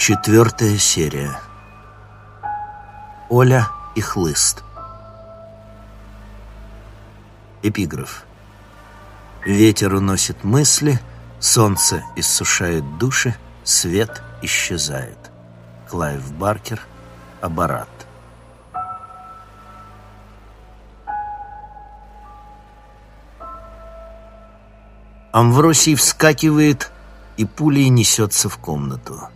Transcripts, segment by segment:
Четвертая серия. Оля и хлыст. Эпиграф. Ветер уносит мысли, солнце иссушает души, свет исчезает. Клайв Баркер, Абарат. Амвросий вскакивает и пулей несется в комнату.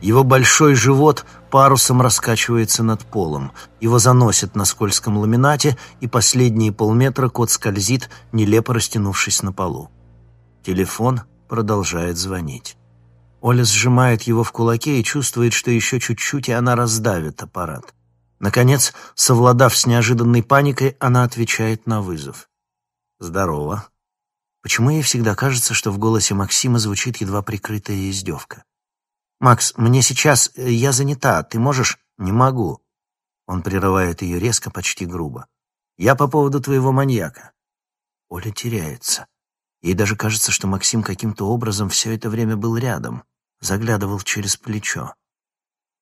Его большой живот парусом раскачивается над полом. Его заносит на скользком ламинате, и последние полметра кот скользит, нелепо растянувшись на полу. Телефон продолжает звонить. Оля сжимает его в кулаке и чувствует, что еще чуть-чуть, и она раздавит аппарат. Наконец, совладав с неожиданной паникой, она отвечает на вызов. «Здорово». Почему ей всегда кажется, что в голосе Максима звучит едва прикрытая издевка? «Макс, мне сейчас... Э, я занята. Ты можешь...» «Не могу». Он прерывает ее резко, почти грубо. «Я по поводу твоего маньяка». Оля теряется. Ей даже кажется, что Максим каким-то образом все это время был рядом, заглядывал через плечо.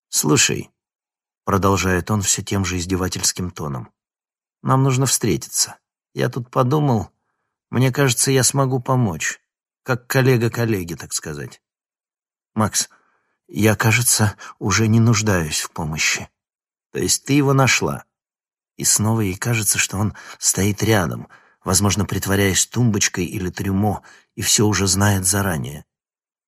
«Слушай», — продолжает он все тем же издевательским тоном, — «нам нужно встретиться. Я тут подумал, мне кажется, я смогу помочь, как коллега коллеге, так сказать. Макс, я, кажется, уже не нуждаюсь в помощи. То есть ты его нашла?» И снова ей кажется, что он стоит рядом — возможно, притворяясь тумбочкой или трюмо, и все уже знает заранее.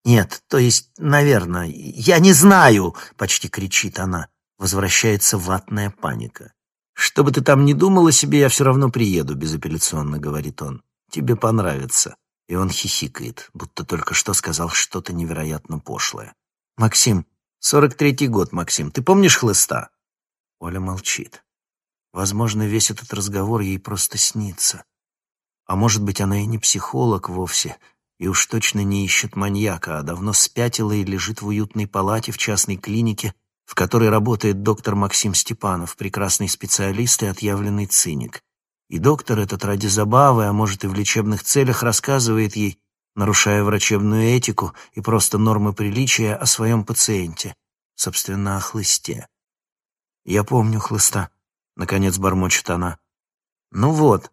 «Нет, то есть, наверное, я не знаю!» — почти кричит она. Возвращается ватная паника. «Что бы ты там ни думал о себе, я все равно приеду», — безапелляционно говорит он. «Тебе понравится». И он хихикает, будто только что сказал что-то невероятно пошлое. «Максим, сорок третий год, Максим, ты помнишь хлыста?» Оля молчит. Возможно, весь этот разговор ей просто снится. А может быть, она и не психолог вовсе, и уж точно не ищет маньяка, а давно спятила и лежит в уютной палате в частной клинике, в которой работает доктор Максим Степанов, прекрасный специалист и отъявленный циник. И доктор этот ради забавы, а может и в лечебных целях, рассказывает ей, нарушая врачебную этику и просто нормы приличия о своем пациенте, собственно, о хлысте. «Я помню хлыста», — наконец бормочет она. «Ну вот»,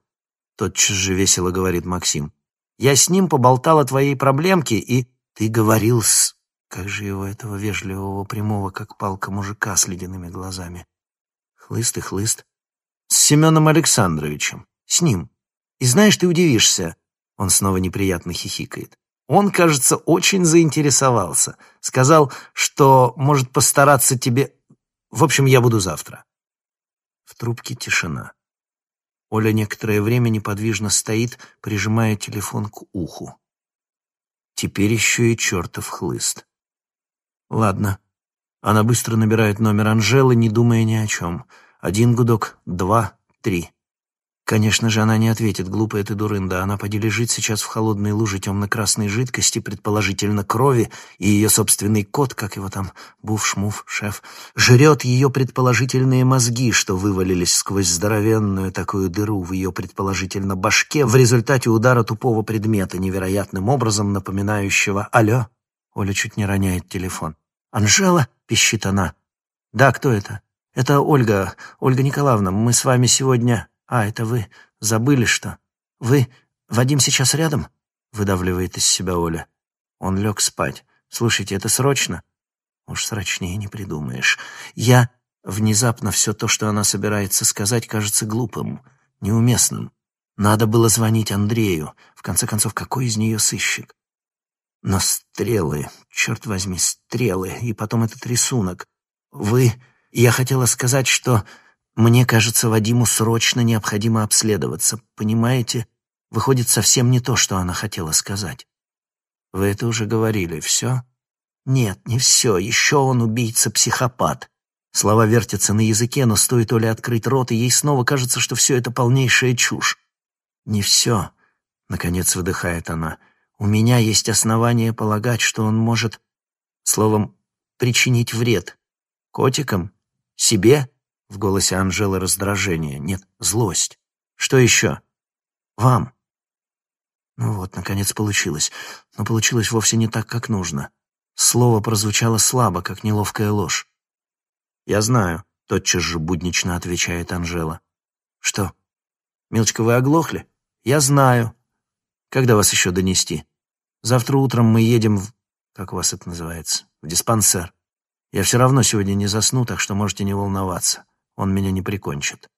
Тотчас же весело говорит Максим. Я с ним поболтал о твоей проблемке, и ты говорил с... Как же его, этого вежливого, прямого, как палка мужика с ледяными глазами. Хлыст и хлыст. С Семеном Александровичем. С ним. И знаешь, ты удивишься. Он снова неприятно хихикает. Он, кажется, очень заинтересовался. Сказал, что может постараться тебе... В общем, я буду завтра. В трубке тишина. Оля некоторое время неподвижно стоит, прижимая телефон к уху. Теперь еще и чертов хлыст. Ладно. Она быстро набирает номер Анжелы, не думая ни о чем. Один гудок, два, три. Конечно же, она не ответит, глупая ты дурында. Она поди сейчас в холодной луже темно-красной жидкости, предположительно крови, и ее собственный кот, как его там, буф-шмуф, шеф, жрет ее предположительные мозги, что вывалились сквозь здоровенную такую дыру в ее предположительно башке в результате удара тупого предмета, невероятным образом напоминающего «Алло?» Оля чуть не роняет телефон. «Анжела?» — пищит она. «Да, кто это?» «Это Ольга, Ольга Николаевна. Мы с вами сегодня...» «А, это вы забыли, что? Вы... Вадим сейчас рядом?» — выдавливает из себя Оля. Он лег спать. «Слушайте, это срочно?» «Уж срочнее не придумаешь. Я...» Внезапно все то, что она собирается сказать, кажется глупым, неуместным. Надо было звонить Андрею. В конце концов, какой из нее сыщик? Но стрелы, черт возьми, стрелы, и потом этот рисунок. Вы... Я хотела сказать, что... Мне кажется, Вадиму срочно необходимо обследоваться. Понимаете? Выходит совсем не то, что она хотела сказать. Вы это уже говорили. Все? Нет, не все. Еще он убийца-психопат. Слова вертятся на языке, но стоит Оле открыть рот, и ей снова кажется, что все это полнейшая чушь. «Не все», — наконец выдыхает она. «У меня есть основания полагать, что он может, словом, причинить вред. Котикам? Себе?» В голосе Анжелы раздражение, нет, злость. Что еще? Вам. Ну вот, наконец получилось. Но получилось вовсе не так, как нужно. Слово прозвучало слабо, как неловкая ложь. «Я знаю», — тотчас же буднично отвечает Анжела. «Что? Милочка, вы оглохли? Я знаю. Когда вас еще донести? Завтра утром мы едем в... Как у вас это называется? В диспансер. Я все равно сегодня не засну, так что можете не волноваться. Он меня не прикончит».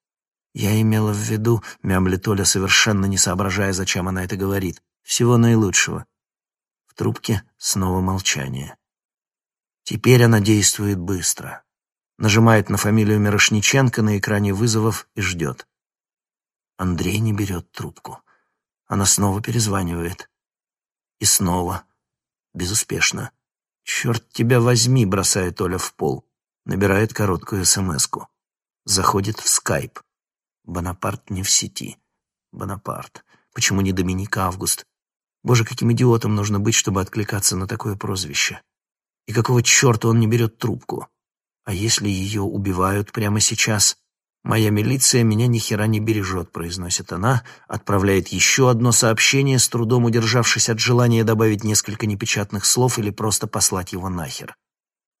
«Я имела в виду», — мямлит Оля, совершенно не соображая, зачем она это говорит. «Всего наилучшего». В трубке снова молчание. Теперь она действует быстро нажимает на фамилию Мирошниченко на экране вызовов и ждет. Андрей не берет трубку. Она снова перезванивает. И снова. Безуспешно. «Черт тебя возьми!» — бросает Оля в пол. Набирает короткую смс-ку. Заходит в скайп. Бонапарт не в сети. Бонапарт. Почему не Доминик Август? Боже, каким идиотом нужно быть, чтобы откликаться на такое прозвище? И какого черта он не берет трубку? А если ее убивают прямо сейчас? Моя милиция меня ни хера не бережет, произносит она, отправляет еще одно сообщение, с трудом удержавшись от желания добавить несколько непечатных слов или просто послать его нахер.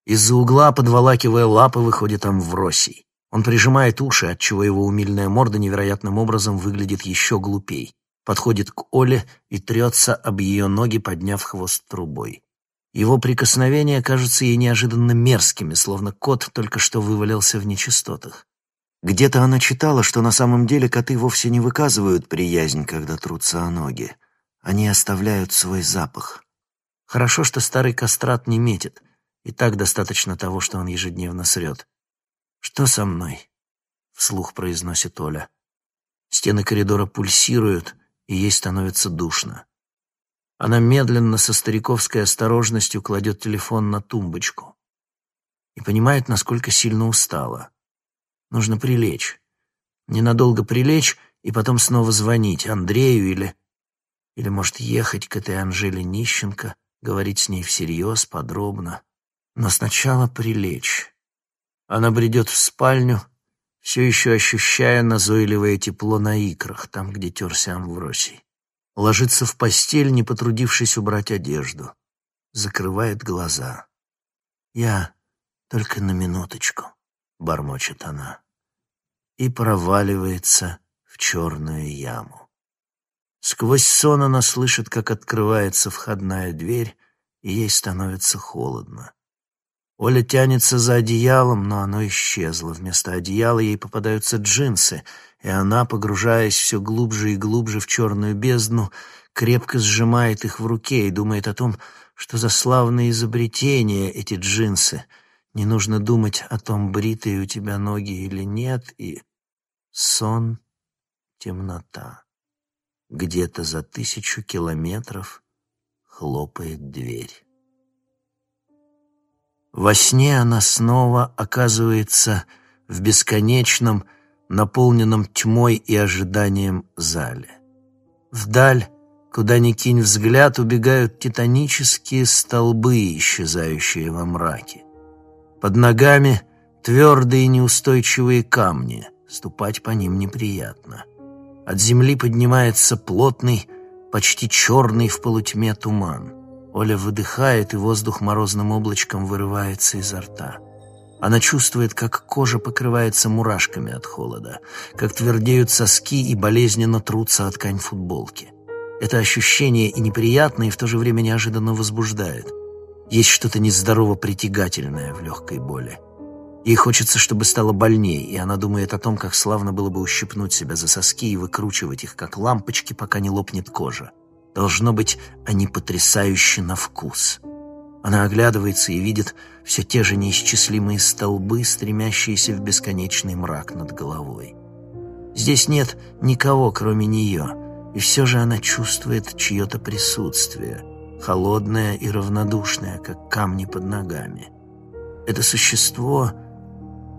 Из-за угла, подволакивая лапы, выходит Амвросий. Он прижимает уши, отчего его умильная морда невероятным образом выглядит еще глупей. Подходит к Оле и трется об ее ноги, подняв хвост трубой. Его прикосновения кажутся ей неожиданно мерзкими, словно кот только что вывалился в нечистотах. Где-то она читала, что на самом деле коты вовсе не выказывают приязнь, когда трутся о ноги. Они оставляют свой запах. Хорошо, что старый кастрат не метит, и так достаточно того, что он ежедневно срет. «Что со мной?» — вслух произносит Оля. Стены коридора пульсируют, и ей становится душно. Она медленно, со стариковской осторожностью кладет телефон на тумбочку и понимает, насколько сильно устала. Нужно прилечь. Ненадолго прилечь и потом снова звонить Андрею или... Или, может, ехать к этой Анжеле Нищенко, говорить с ней всерьез, подробно. Но сначала прилечь. Она бредет в спальню, все еще ощущая назойливое тепло на икрах, там, где терся Амвросий. Ложится в постель, не потрудившись убрать одежду. Закрывает глаза. «Я только на минуточку», — бормочет она. И проваливается в черную яму. Сквозь сон она слышит, как открывается входная дверь, и ей становится холодно. Оля тянется за одеялом, но оно исчезло. Вместо одеяла ей попадаются джинсы, и она, погружаясь все глубже и глубже в черную бездну, крепко сжимает их в руке и думает о том, что за славные изобретения эти джинсы. Не нужно думать о том, бритые у тебя ноги или нет, и сон, темнота. Где-то за тысячу километров хлопает дверь. Во сне она снова оказывается в бесконечном, наполненном тьмой и ожиданием зале. Вдаль, куда ни кинь взгляд, убегают титанические столбы, исчезающие во мраке. Под ногами твердые неустойчивые камни, ступать по ним неприятно. От земли поднимается плотный, почти черный в полутьме туман. Оля выдыхает, и воздух морозным облачком вырывается изо рта. Она чувствует, как кожа покрывается мурашками от холода, как твердеют соски и болезненно трутся от ткань футболки. Это ощущение и неприятно, и в то же время неожиданно возбуждает. Есть что-то нездорово притягательное в легкой боли. Ей хочется, чтобы стало больнее, и она думает о том, как славно было бы ущипнуть себя за соски и выкручивать их, как лампочки, пока не лопнет кожа. Должно быть, они потрясающие на вкус. Она оглядывается и видит все те же неисчислимые столбы, стремящиеся в бесконечный мрак над головой. Здесь нет никого, кроме нее, и все же она чувствует чье-то присутствие, холодное и равнодушное, как камни под ногами. Это существо...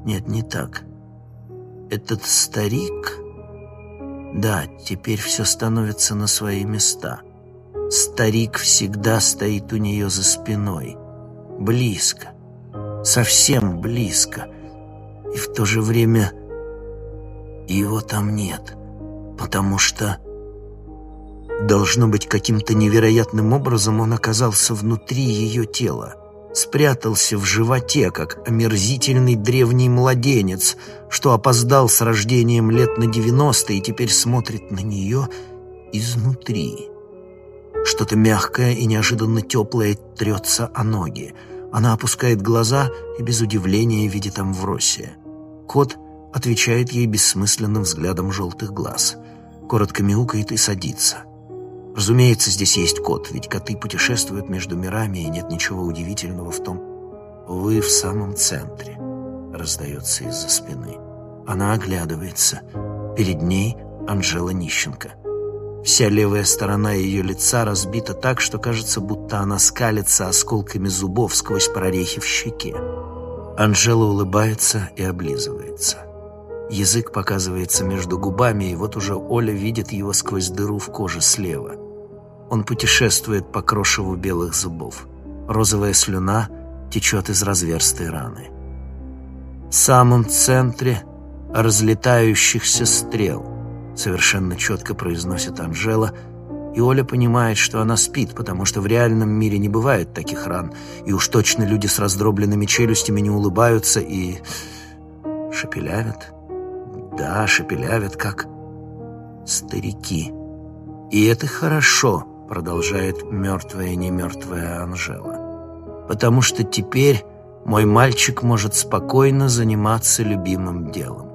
Нет, не так. Этот старик... Да, теперь все становится на свои места. Старик всегда стоит у нее за спиной. Близко. Совсем близко. И в то же время его там нет. Потому что... Должно быть, каким-то невероятным образом он оказался внутри ее тела. спрятался в животе, как омерзительный древний младенец, что опоздал с рождением лет на девяносто и теперь смотрит на нее изнутри. Что-то мягкое и неожиданно теплое трется о ноги. Она опускает глаза и без удивления видит Амвросия. Кот отвечает ей бессмысленным взглядом желтых глаз. Коротко мяукает и садится. Разумеется, здесь есть кот, ведь коты путешествуют между мирами, и нет ничего удивительного в том. «Вы в самом центре», — раздается из-за спины. Она оглядывается. Перед ней Анжела Нищенко. Вся левая сторона ее лица разбита так, что кажется, будто она скалится осколками зубов сквозь прорехи в щеке. Анжела улыбается и облизывается. Язык показывается между губами, и вот уже Оля видит его сквозь дыру в коже слева. Он путешествует по крошеву белых зубов. Розовая слюна течет из разверстой раны. В самом центре разлетающихся стрел, совершенно четко произносит Анжела, и Оля понимает, что она спит, потому что в реальном мире не бывает таких ран, и уж точно люди с раздробленными челюстями не улыбаются и... шепелявят. Да, шепелявят, как старики. И это хорошо, продолжает мертвая и немертвая Анжела. Потому что теперь мой мальчик может спокойно заниматься любимым делом.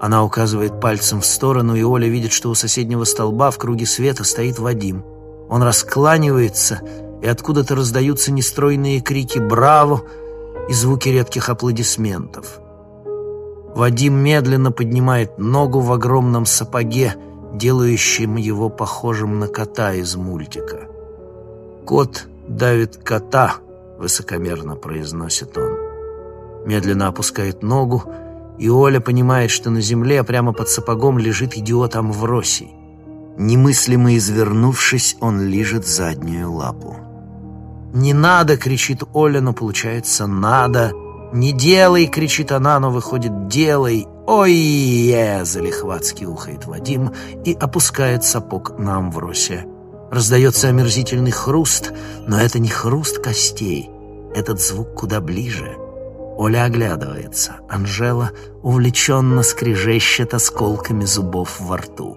Она указывает пальцем в сторону, и Оля видит, что у соседнего столба в круге света стоит Вадим. Он раскланивается, и откуда-то раздаются нестройные крики «Браво!» и звуки редких аплодисментов. Вадим медленно поднимает ногу в огромном сапоге, делающем его похожим на кота из мультика. «Кот давит кота», — высокомерно произносит он. Медленно опускает ногу, и Оля понимает, что на земле прямо под сапогом лежит идиот Амвросий. Немыслимо извернувшись, он лижет заднюю лапу. «Не надо!» — кричит Оля, но получается «надо!» «Не делай!» — кричит она, но выходит «делай!» «Ой-е!» — залихватски ухает Вадим и опускает сапог на Амвросия. Раздается омерзительный хруст, но это не хруст костей. Этот звук куда ближе. Оля оглядывается. Анжела увлеченно скрежещет осколками зубов во рту.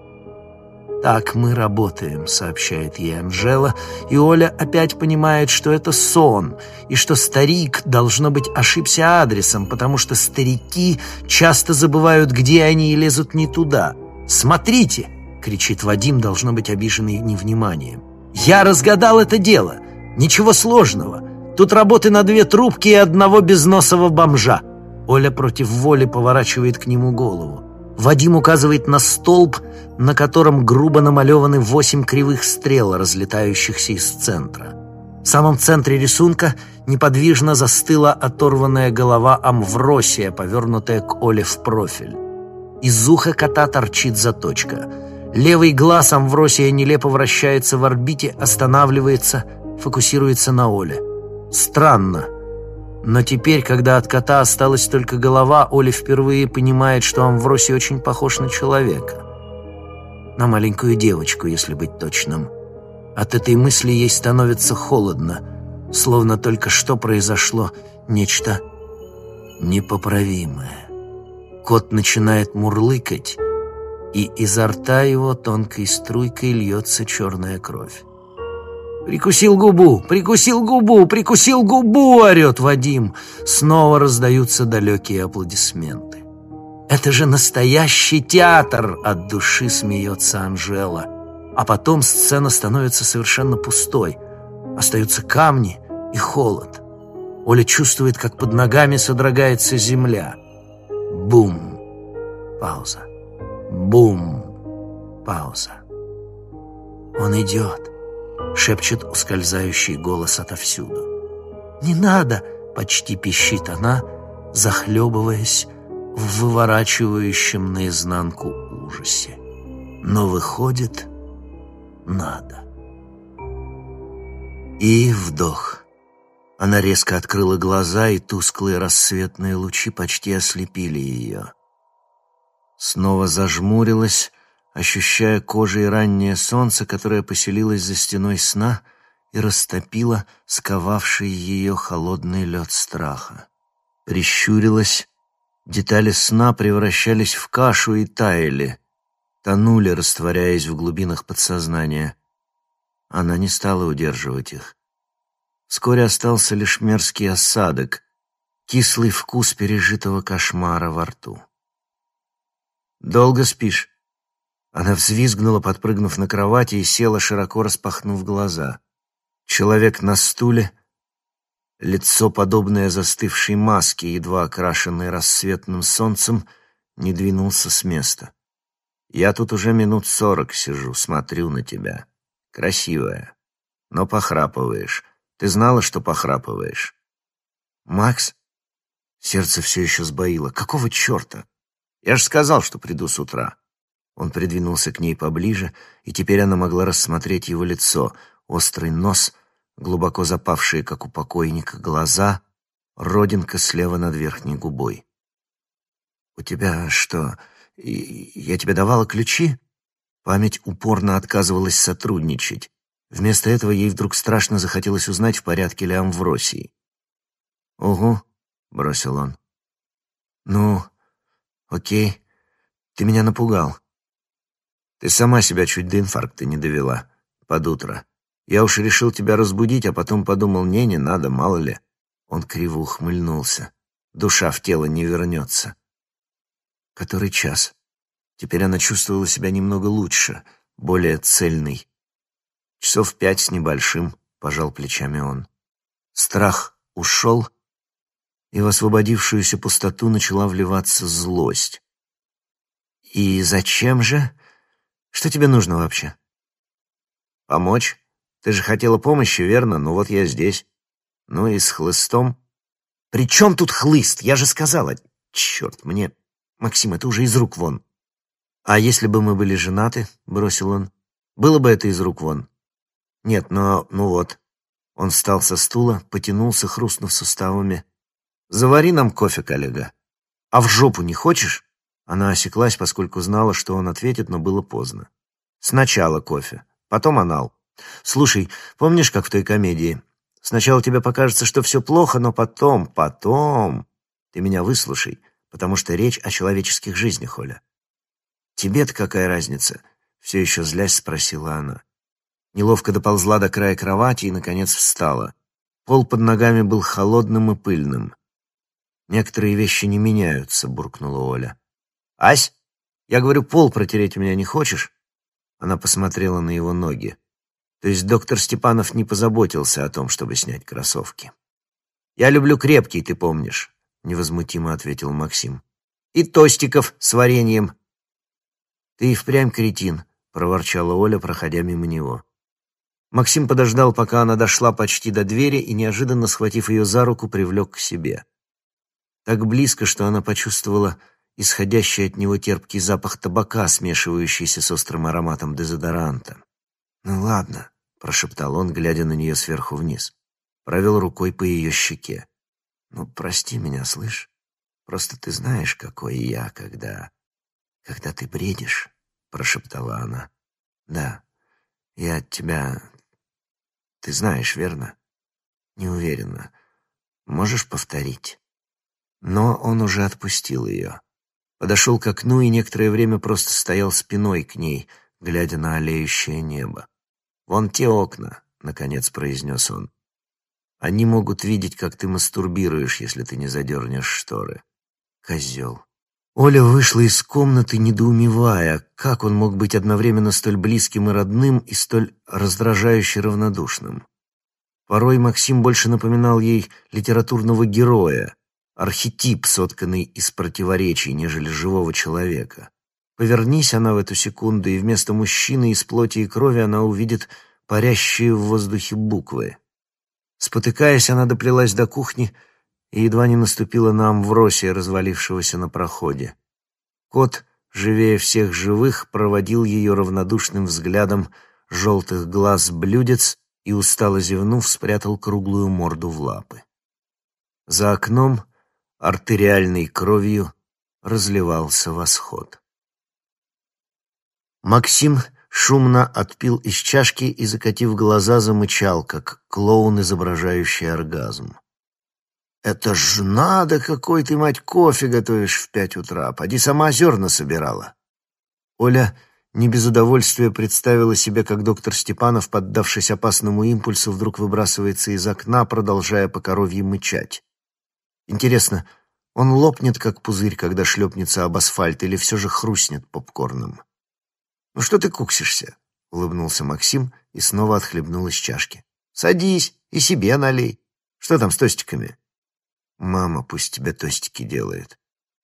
«Так мы работаем», — сообщает ей Анжела, и Оля опять понимает, что это сон, и что старик, должно быть, ошибся адресом, потому что старики часто забывают, где они, и лезут не туда. «Смотрите!» — кричит Вадим, должно быть обиженный невниманием. «Я разгадал это дело! Ничего сложного! Тут работы на две трубки и одного безносого бомжа!» Оля против воли поворачивает к нему голову. Вадим указывает на столб, на котором грубо намалеваны восемь кривых стрел, разлетающихся из центра. В самом центре рисунка неподвижно застыла оторванная голова Амвросия, повернутая к Оле в профиль. Из уха кота торчит заточка. Левый глаз Амвросия нелепо вращается в орбите, останавливается, фокусируется на Оле. Странно. Но теперь, когда от кота осталась только голова, Оля впервые понимает, что Амвросий очень похож на человека. На маленькую девочку, если быть точным. От этой мысли ей становится холодно, словно только что произошло нечто непоправимое. Кот начинает мурлыкать, и изо рта его тонкой струйкой льется черная кровь. «Прикусил губу! Прикусил губу! Прикусил губу!» — орет Вадим. Снова раздаются далекие аплодисменты. «Это же настоящий театр!» — от души смеется Анжела. А потом сцена становится совершенно пустой. Остаются камни и холод. Оля чувствует, как под ногами содрогается земля. Бум! Пауза. Бум! Пауза. Он идет. — шепчет ускользающий голос отовсюду. «Не надо!» — почти пищит она, захлебываясь в выворачивающем наизнанку ужасе. Но выходит, надо. И вдох. Она резко открыла глаза, и тусклые рассветные лучи почти ослепили ее. Снова зажмурилась, ощущая кожей раннее солнце, которое поселилось за стеной сна и растопила сковавший ее холодный лед страха. Прищурилась, детали сна превращались в кашу и таяли, тонули, растворяясь в глубинах подсознания. Она не стала удерживать их. Вскоре остался лишь мерзкий осадок, кислый вкус пережитого кошмара во рту. «Долго спишь?» Она взвизгнула, подпрыгнув на кровати, и села, широко распахнув глаза. Человек на стуле, лицо, подобное застывшей маске, едва окрашенное рассветным солнцем, не двинулся с места. «Я тут уже минут сорок сижу, смотрю на тебя. Красивая. Но похрапываешь. Ты знала, что похрапываешь?» «Макс?» Сердце все еще сбоило. «Какого черта?» «Я же сказал, что приду с утра». Он придвинулся к ней поближе, и теперь она могла рассмотреть его лицо, острый нос, глубоко запавшие, как у покойника, глаза, родинка слева над верхней губой. «У тебя что, я тебе давала ключи?» Память упорно отказывалась сотрудничать. Вместо этого ей вдруг страшно захотелось узнать, в порядке ли Амвросий. «Угу», — бросил он. «Ну, окей, ты меня напугал. Ты сама себя чуть до инфаркта не довела. Под утро. Я уж решил тебя разбудить, а потом подумал, не, не надо, мало ли. Он криво ухмыльнулся. Душа в тело не вернется. Который час? Теперь она чувствовала себя немного лучше, более цельной. Часов пять с небольшим, пожал плечами он. Страх ушел, и в освободившуюся пустоту начала вливаться злость. «И зачем же?» Что тебе нужно вообще? Помочь? Ты же хотела помощи, верно? Ну вот я здесь. Ну и с хлыстом. При чем тут хлыст? Я же сказала. Черт, мне... Максим, это уже из рук вон. А если бы мы были женаты, бросил он, было бы это из рук вон. Нет, но... ну вот. Он встал со стула, потянулся, хрустнув суставами. «Завари нам кофе, коллега. А в жопу не хочешь?» Она осеклась, поскольку знала, что он ответит, но было поздно. Сначала кофе, потом анал. Слушай, помнишь, как в той комедии? Сначала тебе покажется, что все плохо, но потом, потом... Ты меня выслушай, потому что речь о человеческих жизнях, Оля. Тебе-то какая разница? Все еще злясь спросила она. Неловко доползла до края кровати и, наконец, встала. Пол под ногами был холодным и пыльным. «Некоторые вещи не меняются», — буркнула Оля. «Ась, я говорю, пол протереть у меня не хочешь?» Она посмотрела на его ноги. То есть доктор Степанов не позаботился о том, чтобы снять кроссовки. «Я люблю крепкий, ты помнишь», — невозмутимо ответил Максим. «И тостиков с вареньем». «Ты и впрямь кретин», — проворчала Оля, проходя мимо него. Максим подождал, пока она дошла почти до двери и, неожиданно схватив ее за руку, привлек к себе. Так близко, что она почувствовала исходящий от него терпкий запах табака, смешивающийся с острым ароматом дезодоранта. «Ну ладно», — прошептал он, глядя на нее сверху вниз. Провел рукой по ее щеке. «Ну, прости меня, слышь? Просто ты знаешь, какой я, когда... когда ты бредишь», — прошептала она. «Да, я от тебя... Ты знаешь, верно?» «Не уверена. Можешь повторить?» Но он уже отпустил ее подошел к окну и некоторое время просто стоял спиной к ней, глядя на олеющее небо. «Вон те окна», — наконец произнес он. «Они могут видеть, как ты мастурбируешь, если ты не задернешь шторы. Козел». Оля вышла из комнаты, недоумевая, как он мог быть одновременно столь близким и родным и столь раздражающе равнодушным. Порой Максим больше напоминал ей литературного героя, архетип, сотканный из противоречий, нежели живого человека. Повернись она в эту секунду, и вместо мужчины из плоти и крови она увидит парящие в воздухе буквы. Спотыкаясь, она доплелась до кухни и едва не наступила на Амвросия, развалившегося на проходе. Кот, живее всех живых, проводил ее равнодушным взглядом желтых глаз блюдец и, устало зевнув, спрятал круглую морду в лапы. За окном артериальной кровью разливался восход. Максим шумно отпил из чашки и, закатив глаза, замычал, как клоун, изображающий оргазм. «Это ж надо, какой ты, мать, кофе готовишь в пять утра! Поди сама зерна собирала!» Оля не без удовольствия представила себе, как доктор Степанов, поддавшись опасному импульсу, вдруг выбрасывается из окна, продолжая по коровье мычать. Интересно, он лопнет, как пузырь, когда шлепнется об асфальт, или все же хрустнет попкорном? «Ну что ты куксишься?» — улыбнулся Максим и снова отхлебнул из чашки. «Садись и себе налей. Что там с тостиками?» «Мама пусть тебе тостики делает».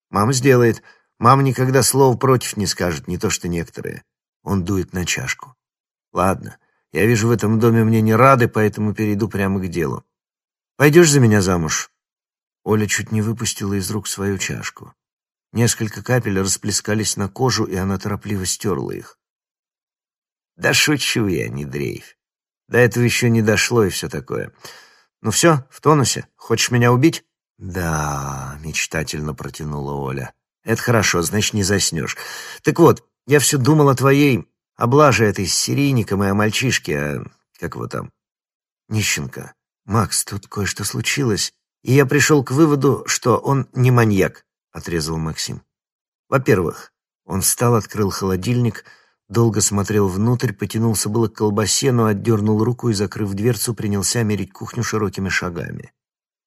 «Мама сделает. Мама никогда слова против не скажет, не то что некоторые». Он дует на чашку. «Ладно, я вижу, в этом доме мне не рады, поэтому перейду прямо к делу. Пойдешь за меня замуж?» Оля чуть не выпустила из рук свою чашку. Несколько капель расплескались на кожу, и она торопливо стерла их. «Да шучу я, не дрейф. До этого еще не дошло и все такое. Ну все, в тонусе. Хочешь меня убить?» «Да», — мечтательно протянула Оля. «Это хорошо, значит, не заснешь. Так вот, я все думал о твоей облаже этой с серийником и о мальчишке, а... как его там? Нищенко. Макс, тут кое-что случилось. И я пришел к выводу, что он не маньяк, отрезал Максим. Во-первых, он встал, открыл холодильник, долго смотрел внутрь, потянулся было к колбасе, но отдернул руку и, закрыв дверцу, принялся мерить кухню широкими шагами.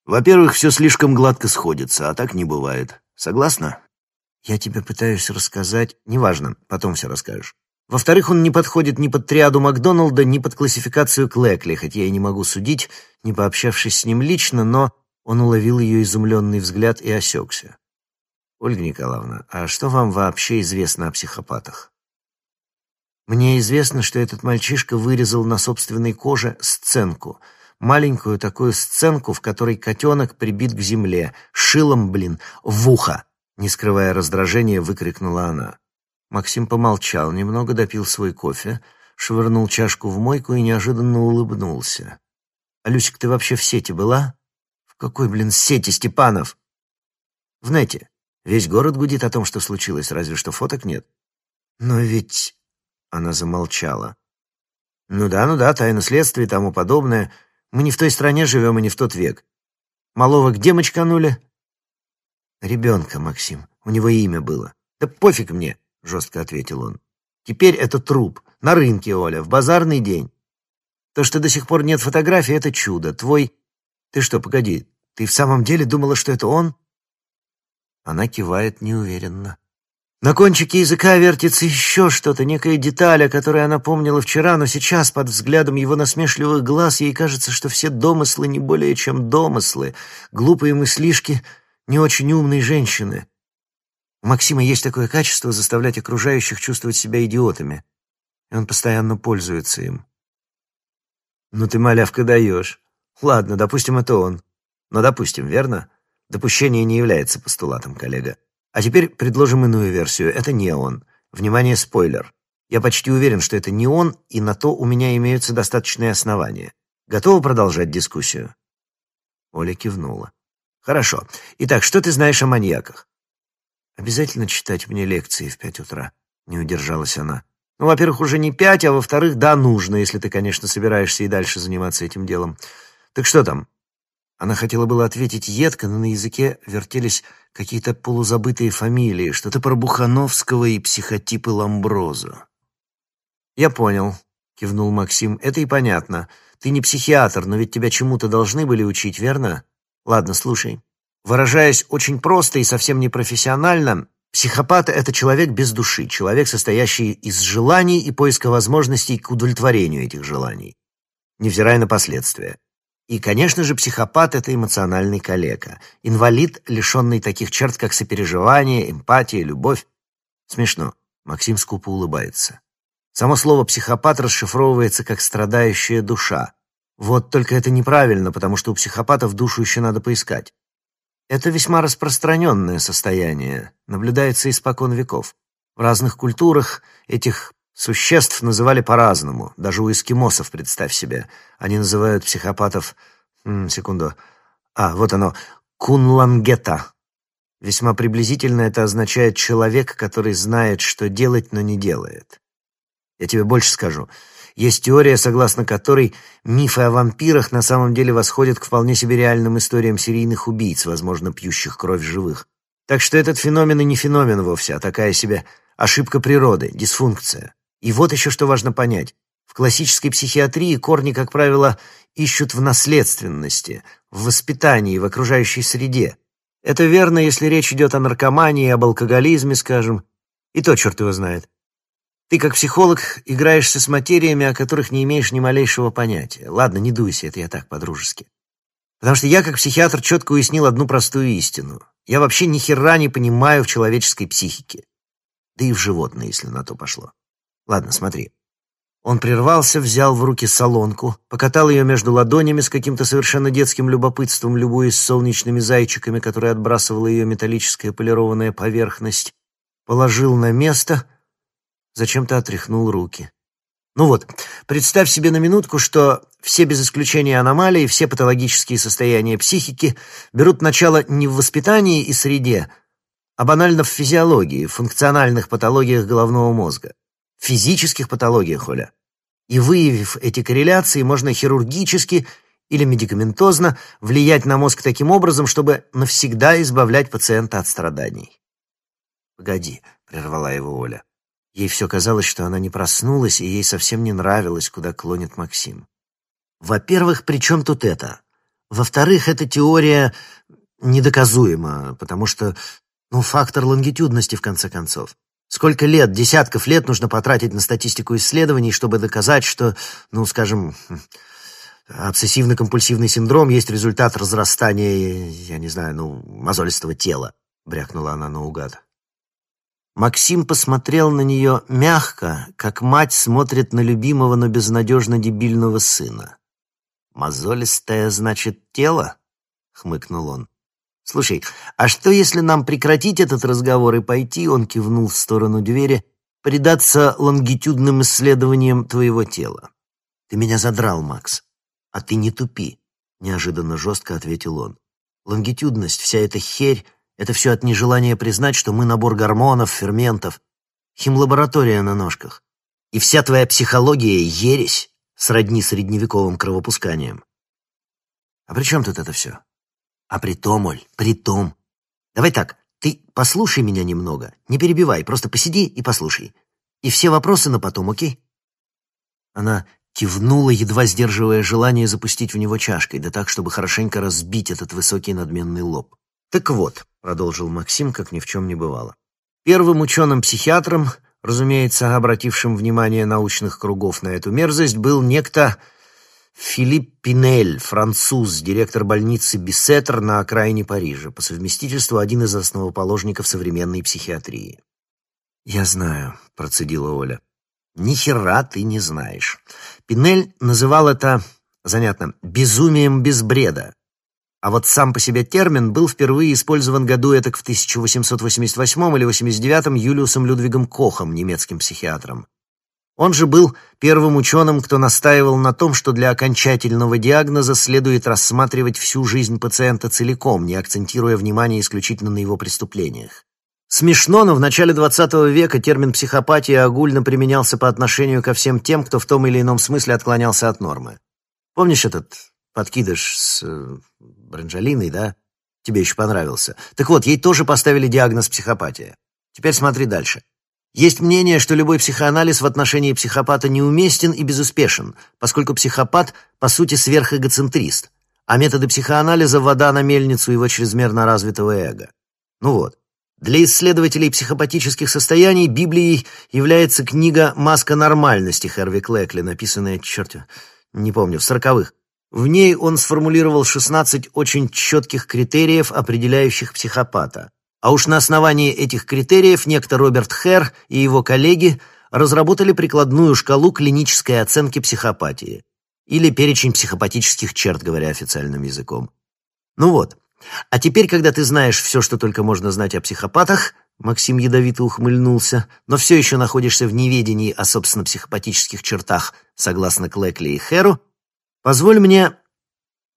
Во-первых, все слишком гладко сходится, а так не бывает. Согласна? Я тебе пытаюсь рассказать. Неважно, потом все расскажешь. Во-вторых, он не подходит ни под триаду Макдоналда, ни под классификацию Клэкли, хотя я и не могу судить, не пообщавшись с ним лично, но он уловил ее изумленный взгляд и осекся. «Ольга Николаевна, а что вам вообще известно о психопатах?» «Мне известно, что этот мальчишка вырезал на собственной коже сценку. Маленькую такую сценку, в которой котенок прибит к земле. Шилом, блин, в ухо!» Не скрывая раздражения, выкрикнула она. Максим помолчал, немного допил свой кофе, швырнул чашку в мойку и неожиданно улыбнулся. «А, Люсик, ты вообще в сети была?» Какой, блин, сети, Степанов? В нете. Весь город гудит о том, что случилось, разве что фоток нет. Но ведь... Она замолчала. Ну да, ну да, тайна следствия и тому подобное. Мы не в той стране живем и не в тот век. Малого где мочканули? Ребенка, Максим. У него имя было. Да пофиг мне, жестко ответил он. Теперь это труп. На рынке, Оля, в базарный день. То, что до сих пор нет фотографии, это чудо. Твой... Ты что, погоди, ты в самом деле думала, что это он?» Она кивает неуверенно. На кончике языка вертится еще что-то, некая деталь, о которой она помнила вчера, но сейчас, под взглядом его насмешливых глаз, ей кажется, что все домыслы не более чем домыслы, глупые мыслишки не очень умной женщины. У Максима есть такое качество заставлять окружающих чувствовать себя идиотами, и он постоянно пользуется им. «Ну ты, малявка, даешь. Ладно, допустим, это он. Но допустим, верно? Допущение не является постулатом, коллега. А теперь предложим иную версию. Это не он. Внимание, спойлер. Я почти уверен, что это не он, и на то у меня имеются достаточные основания. Готова продолжать дискуссию?» Оля кивнула. «Хорошо. Итак, что ты знаешь о маньяках?» «Обязательно читать мне лекции в пять утра», — не удержалась она. «Ну, во-первых, уже не пять, а во-вторых, да, нужно, если ты, конечно, собираешься и дальше заниматься этим делом. Так что там? Она хотела было ответить едко, но на языке вертелись какие-то полузабытые фамилии, что-то про Бухановского и психотипы Ламброзо. «Я понял», — кивнул Максим. «Это и понятно. Ты не психиатр, но ведь тебя чему-то должны были учить, верно? Ладно, слушай. Выражаясь очень просто и совсем непрофессионально, психопат — это человек без души, человек, состоящий из желаний и поиска возможностей к удовлетворению этих желаний, невзирая на последствия. И, конечно же, психопат — это эмоциональный калека. Инвалид, лишенный таких черт, как сопереживание, эмпатия, любовь. Смешно. Максим скупо улыбается. Само слово «психопат» расшифровывается как «страдающая душа». Вот только это неправильно, потому что у психопатов душу еще надо поискать. Это весьма распространенное состояние, наблюдается испокон веков. В разных культурах этих Существ называли по-разному, даже у эскимосов, представь себе. Они называют психопатов... М -м, секунду. А, вот оно. Кунлангета. Весьма приблизительно это означает «человек, который знает, что делать, но не делает». Я тебе больше скажу. Есть теория, согласно которой мифы о вампирах на самом деле восходят к вполне себе реальным историям серийных убийц, возможно, пьющих кровь живых. Так что этот феномен и не феномен вовсе, а такая себе ошибка природы, дисфункция. И вот еще что важно понять. В классической психиатрии корни, как правило, ищут в наследственности, в воспитании, в окружающей среде. Это верно, если речь идет о наркомании, об алкоголизме, скажем. И то черт его знает. Ты, как психолог, играешься с материями, о которых не имеешь ни малейшего понятия. Ладно, не дуйся, это я так, по-дружески. Потому что я, как психиатр, четко уяснил одну простую истину. Я вообще ни хера не понимаю в человеческой психике. Да и в животной, если на то пошло. Ладно, смотри. Он прервался, взял в руки солонку, покатал ее между ладонями с каким-то совершенно детским любопытством, любуясь солнечными зайчиками, которые отбрасывала ее металлическая полированная поверхность, положил на место, зачем-то отряхнул руки. Ну вот, представь себе на минутку, что все без исключения аномалии, все патологические состояния психики берут начало не в воспитании и среде, а банально в физиологии, в функциональных патологиях головного мозга физических патологиях, Оля. И выявив эти корреляции, можно хирургически или медикаментозно влиять на мозг таким образом, чтобы навсегда избавлять пациента от страданий. «Погоди», — прервала его Оля. Ей все казалось, что она не проснулась, и ей совсем не нравилось, куда клонит Максим. Во-первых, при чем тут это? Во-вторых, эта теория недоказуема, потому что, ну, фактор лонгитюдности, в конце концов. Сколько лет, десятков лет нужно потратить на статистику исследований, чтобы доказать, что, ну, скажем, обсессивно-компульсивный синдром есть результат разрастания, я не знаю, ну, мозолистого тела, брякнула она наугад. Максим посмотрел на нее мягко, как мать смотрит на любимого, но безнадежно дебильного сына. «Мозолистое, значит, тело?» — хмыкнул он. «Слушай, а что, если нам прекратить этот разговор и пойти?» Он кивнул в сторону двери. «Предаться лонгитюдным исследованиям твоего тела». «Ты меня задрал, Макс. А ты не тупи», — неожиданно жестко ответил он. «Лонгитюдность, вся эта херь — это все от нежелания признать, что мы набор гормонов, ферментов, химлаборатория на ножках. И вся твоя психология — ересь, сродни средневековым кровопусканием. А при чем тут это все?» А при том, Оль, при том. Давай так, ты послушай меня немного, не перебивай, просто посиди и послушай. И все вопросы на потом, окей? Она кивнула, едва сдерживая желание запустить в него чашкой, да так, чтобы хорошенько разбить этот высокий надменный лоб. «Так вот», — продолжил Максим, как ни в чем не бывало, «первым ученым-психиатром, разумеется, обратившим внимание научных кругов на эту мерзость, был некто Филипп Пинель, француз, директор больницы Бисетр на окраине Парижа, по совместительству один из основоположников современной психиатрии. «Я знаю», — процедила Оля. «Ни хера ты не знаешь». Пинель называл это, занятно, «безумием без бреда». А вот сам по себе термин был впервые использован году этак в 1888 или 89 Юлиусом Людвигом Кохом, немецким психиатром. Он же был первым ученым, кто настаивал на том, что для окончательного диагноза следует рассматривать всю жизнь пациента целиком, не акцентируя внимание исключительно на его преступлениях. Смешно, но в начале XX века термин «психопатия» огульно применялся по отношению ко всем тем, кто в том или ином смысле отклонялся от нормы. Помнишь этот подкидыш с э, Бранжалиной, да? Тебе еще понравился. Так вот, ей тоже поставили диагноз «психопатия». Теперь смотри дальше. Есть мнение, что любой психоанализ в отношении психопата неуместен и безуспешен, поскольку психопат, по сути, сверхэгоцентрист, а методы психоанализа – вода на мельницу его чрезмерно развитого эго. Ну вот. Для исследователей психопатических состояний Библией является книга «Маска нормальности» Хэрви Клэкли, написанная, черт, не помню, в сороковых. В ней он сформулировал 16 очень четких критериев, определяющих психопата. А уж на основании этих критериев некто Роберт Хер и его коллеги разработали прикладную шкалу клинической оценки психопатии. Или перечень психопатических черт, говоря официальным языком. Ну вот. А теперь, когда ты знаешь все, что только можно знать о психопатах, Максим ядовито ухмыльнулся, но все еще находишься в неведении о, собственно, психопатических чертах, согласно Клэкли и Херу, позволь мне...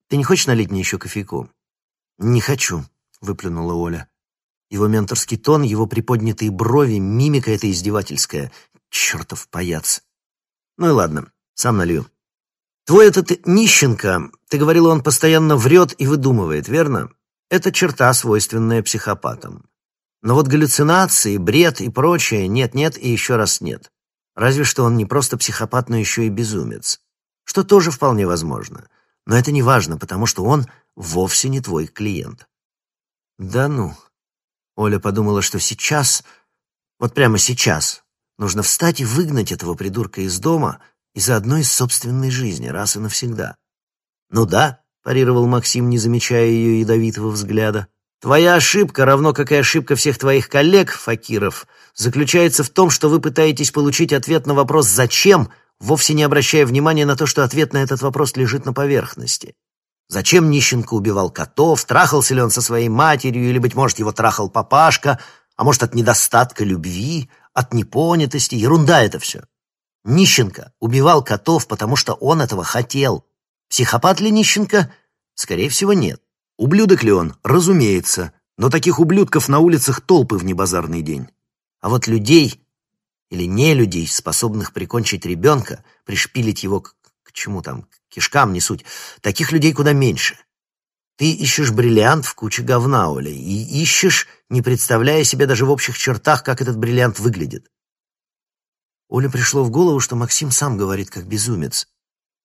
Ты не хочешь налить мне еще кофейку? Не хочу, выплюнула Оля. Его менторский тон, его приподнятые брови, мимика эта издевательская. Чертов паяц. Ну и ладно, сам налью. Твой этот нищенка, ты говорил, он постоянно врет и выдумывает, верно? Это черта, свойственная психопатам. Но вот галлюцинации, бред и прочее нет-нет и еще раз нет. Разве что он не просто психопат, но еще и безумец. Что тоже вполне возможно. Но это не важно, потому что он вовсе не твой клиент. Да ну. Оля подумала, что сейчас, вот прямо сейчас, нужно встать и выгнать этого придурка из дома и заодно из собственной жизни, раз и навсегда. Ну да, парировал Максим, не замечая ее ядовитого взгляда. Твоя ошибка, равно как и ошибка всех твоих коллег, Факиров, заключается в том, что вы пытаетесь получить ответ на вопрос «зачем?», вовсе не обращая внимания на то, что ответ на этот вопрос лежит на поверхности. Зачем Нищенко убивал котов, трахался ли он со своей матерью, или, быть может, его трахал папашка, а может, от недостатка любви, от непонятости, ерунда это все. Нищенко убивал котов, потому что он этого хотел. Психопат ли Нищенко? Скорее всего, нет. Ублюдок ли он? Разумеется. Но таких ублюдков на улицах толпы в небазарный день. А вот людей или не людей, способных прикончить ребенка, пришпилить его к, к чему там, кишкам, не суть, таких людей куда меньше. Ты ищешь бриллиант в куче говна, Оля, и ищешь, не представляя себе даже в общих чертах, как этот бриллиант выглядит. Оле пришло в голову, что Максим сам говорит как безумец.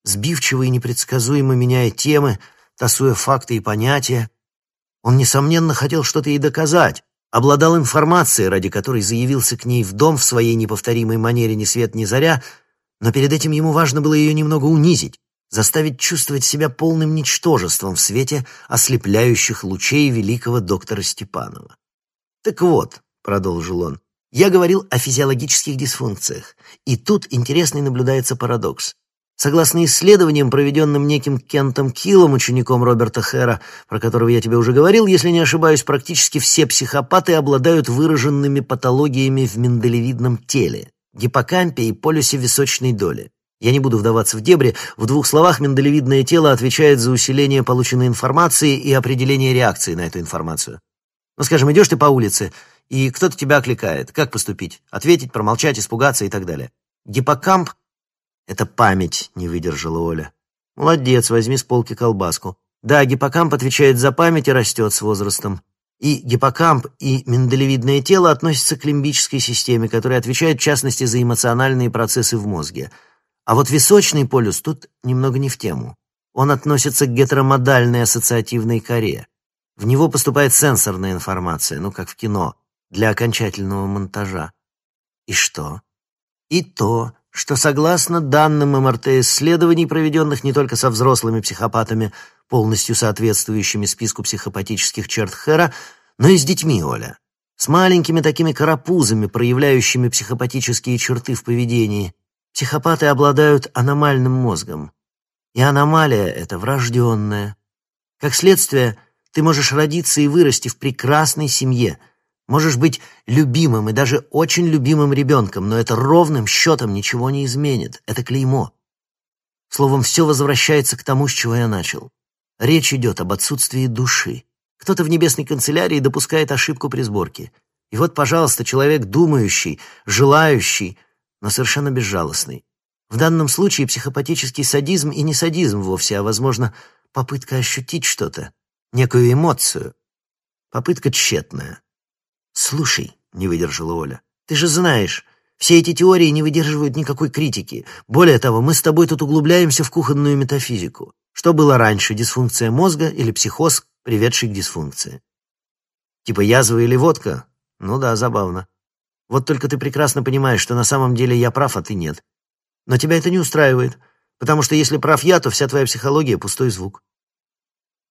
Сбивчиво и непредсказуемо меняя темы, тасуя факты и понятия. Он, несомненно, хотел что-то ей доказать, обладал информацией, ради которой заявился к ней в дом в своей неповторимой манере ни свет ни заря, но перед этим ему важно было ее немного унизить, заставить чувствовать себя полным ничтожеством в свете ослепляющих лучей великого доктора Степанова. «Так вот», — продолжил он, — «я говорил о физиологических дисфункциях, и тут интересный наблюдается парадокс. Согласно исследованиям, проведенным неким Кентом Киллом, учеником Роберта Хэра, про которого я тебе уже говорил, если не ошибаюсь, практически все психопаты обладают выраженными патологиями в миндалевидном теле, гиппокампе и полюсе височной доли. Я не буду вдаваться в дебри, в двух словах миндалевидное тело отвечает за усиление полученной информации и определение реакции на эту информацию. Ну, скажем, идешь ты по улице, и кто-то тебя окликает. Как поступить? Ответить, промолчать, испугаться и так далее. Гиппокамп «Это память», — не выдержала Оля. «Молодец, возьми с полки колбаску». Да, гиппокамп отвечает за память и растет с возрастом. И гиппокамп, и миндалевидное тело относятся к лимбической системе, которая отвечает, в частности, за эмоциональные процессы в мозге. А вот височный полюс тут немного не в тему. Он относится к гетеромодальной ассоциативной коре. В него поступает сенсорная информация, ну, как в кино, для окончательного монтажа. И что? И то, что согласно данным МРТ-исследований, проведенных не только со взрослыми психопатами, полностью соответствующими списку психопатических черт Хэра, но и с детьми, Оля. С маленькими такими карапузами, проявляющими психопатические черты в поведении. Психопаты обладают аномальным мозгом. И аномалия эта врожденная. Как следствие, ты можешь родиться и вырасти в прекрасной семье – Можешь быть любимым и даже очень любимым ребенком, но это ровным счетом ничего не изменит. Это клеймо. Словом, все возвращается к тому, с чего я начал. Речь идет об отсутствии души. Кто-то в небесной канцелярии допускает ошибку при сборке. И вот, пожалуйста, человек думающий, желающий, но совершенно безжалостный. В данном случае психопатический садизм и не садизм вовсе, а, возможно, попытка ощутить что-то, некую эмоцию. Попытка тщетная. «Слушай», — не выдержала Оля, — «ты же знаешь, все эти теории не выдерживают никакой критики. Более того, мы с тобой тут углубляемся в кухонную метафизику. Что было раньше, дисфункция мозга или психоз, приведший к дисфункции? Типа язва или водка? Ну да, забавно. Вот только ты прекрасно понимаешь, что на самом деле я прав, а ты нет. Но тебя это не устраивает, потому что если прав я, то вся твоя психология — пустой звук.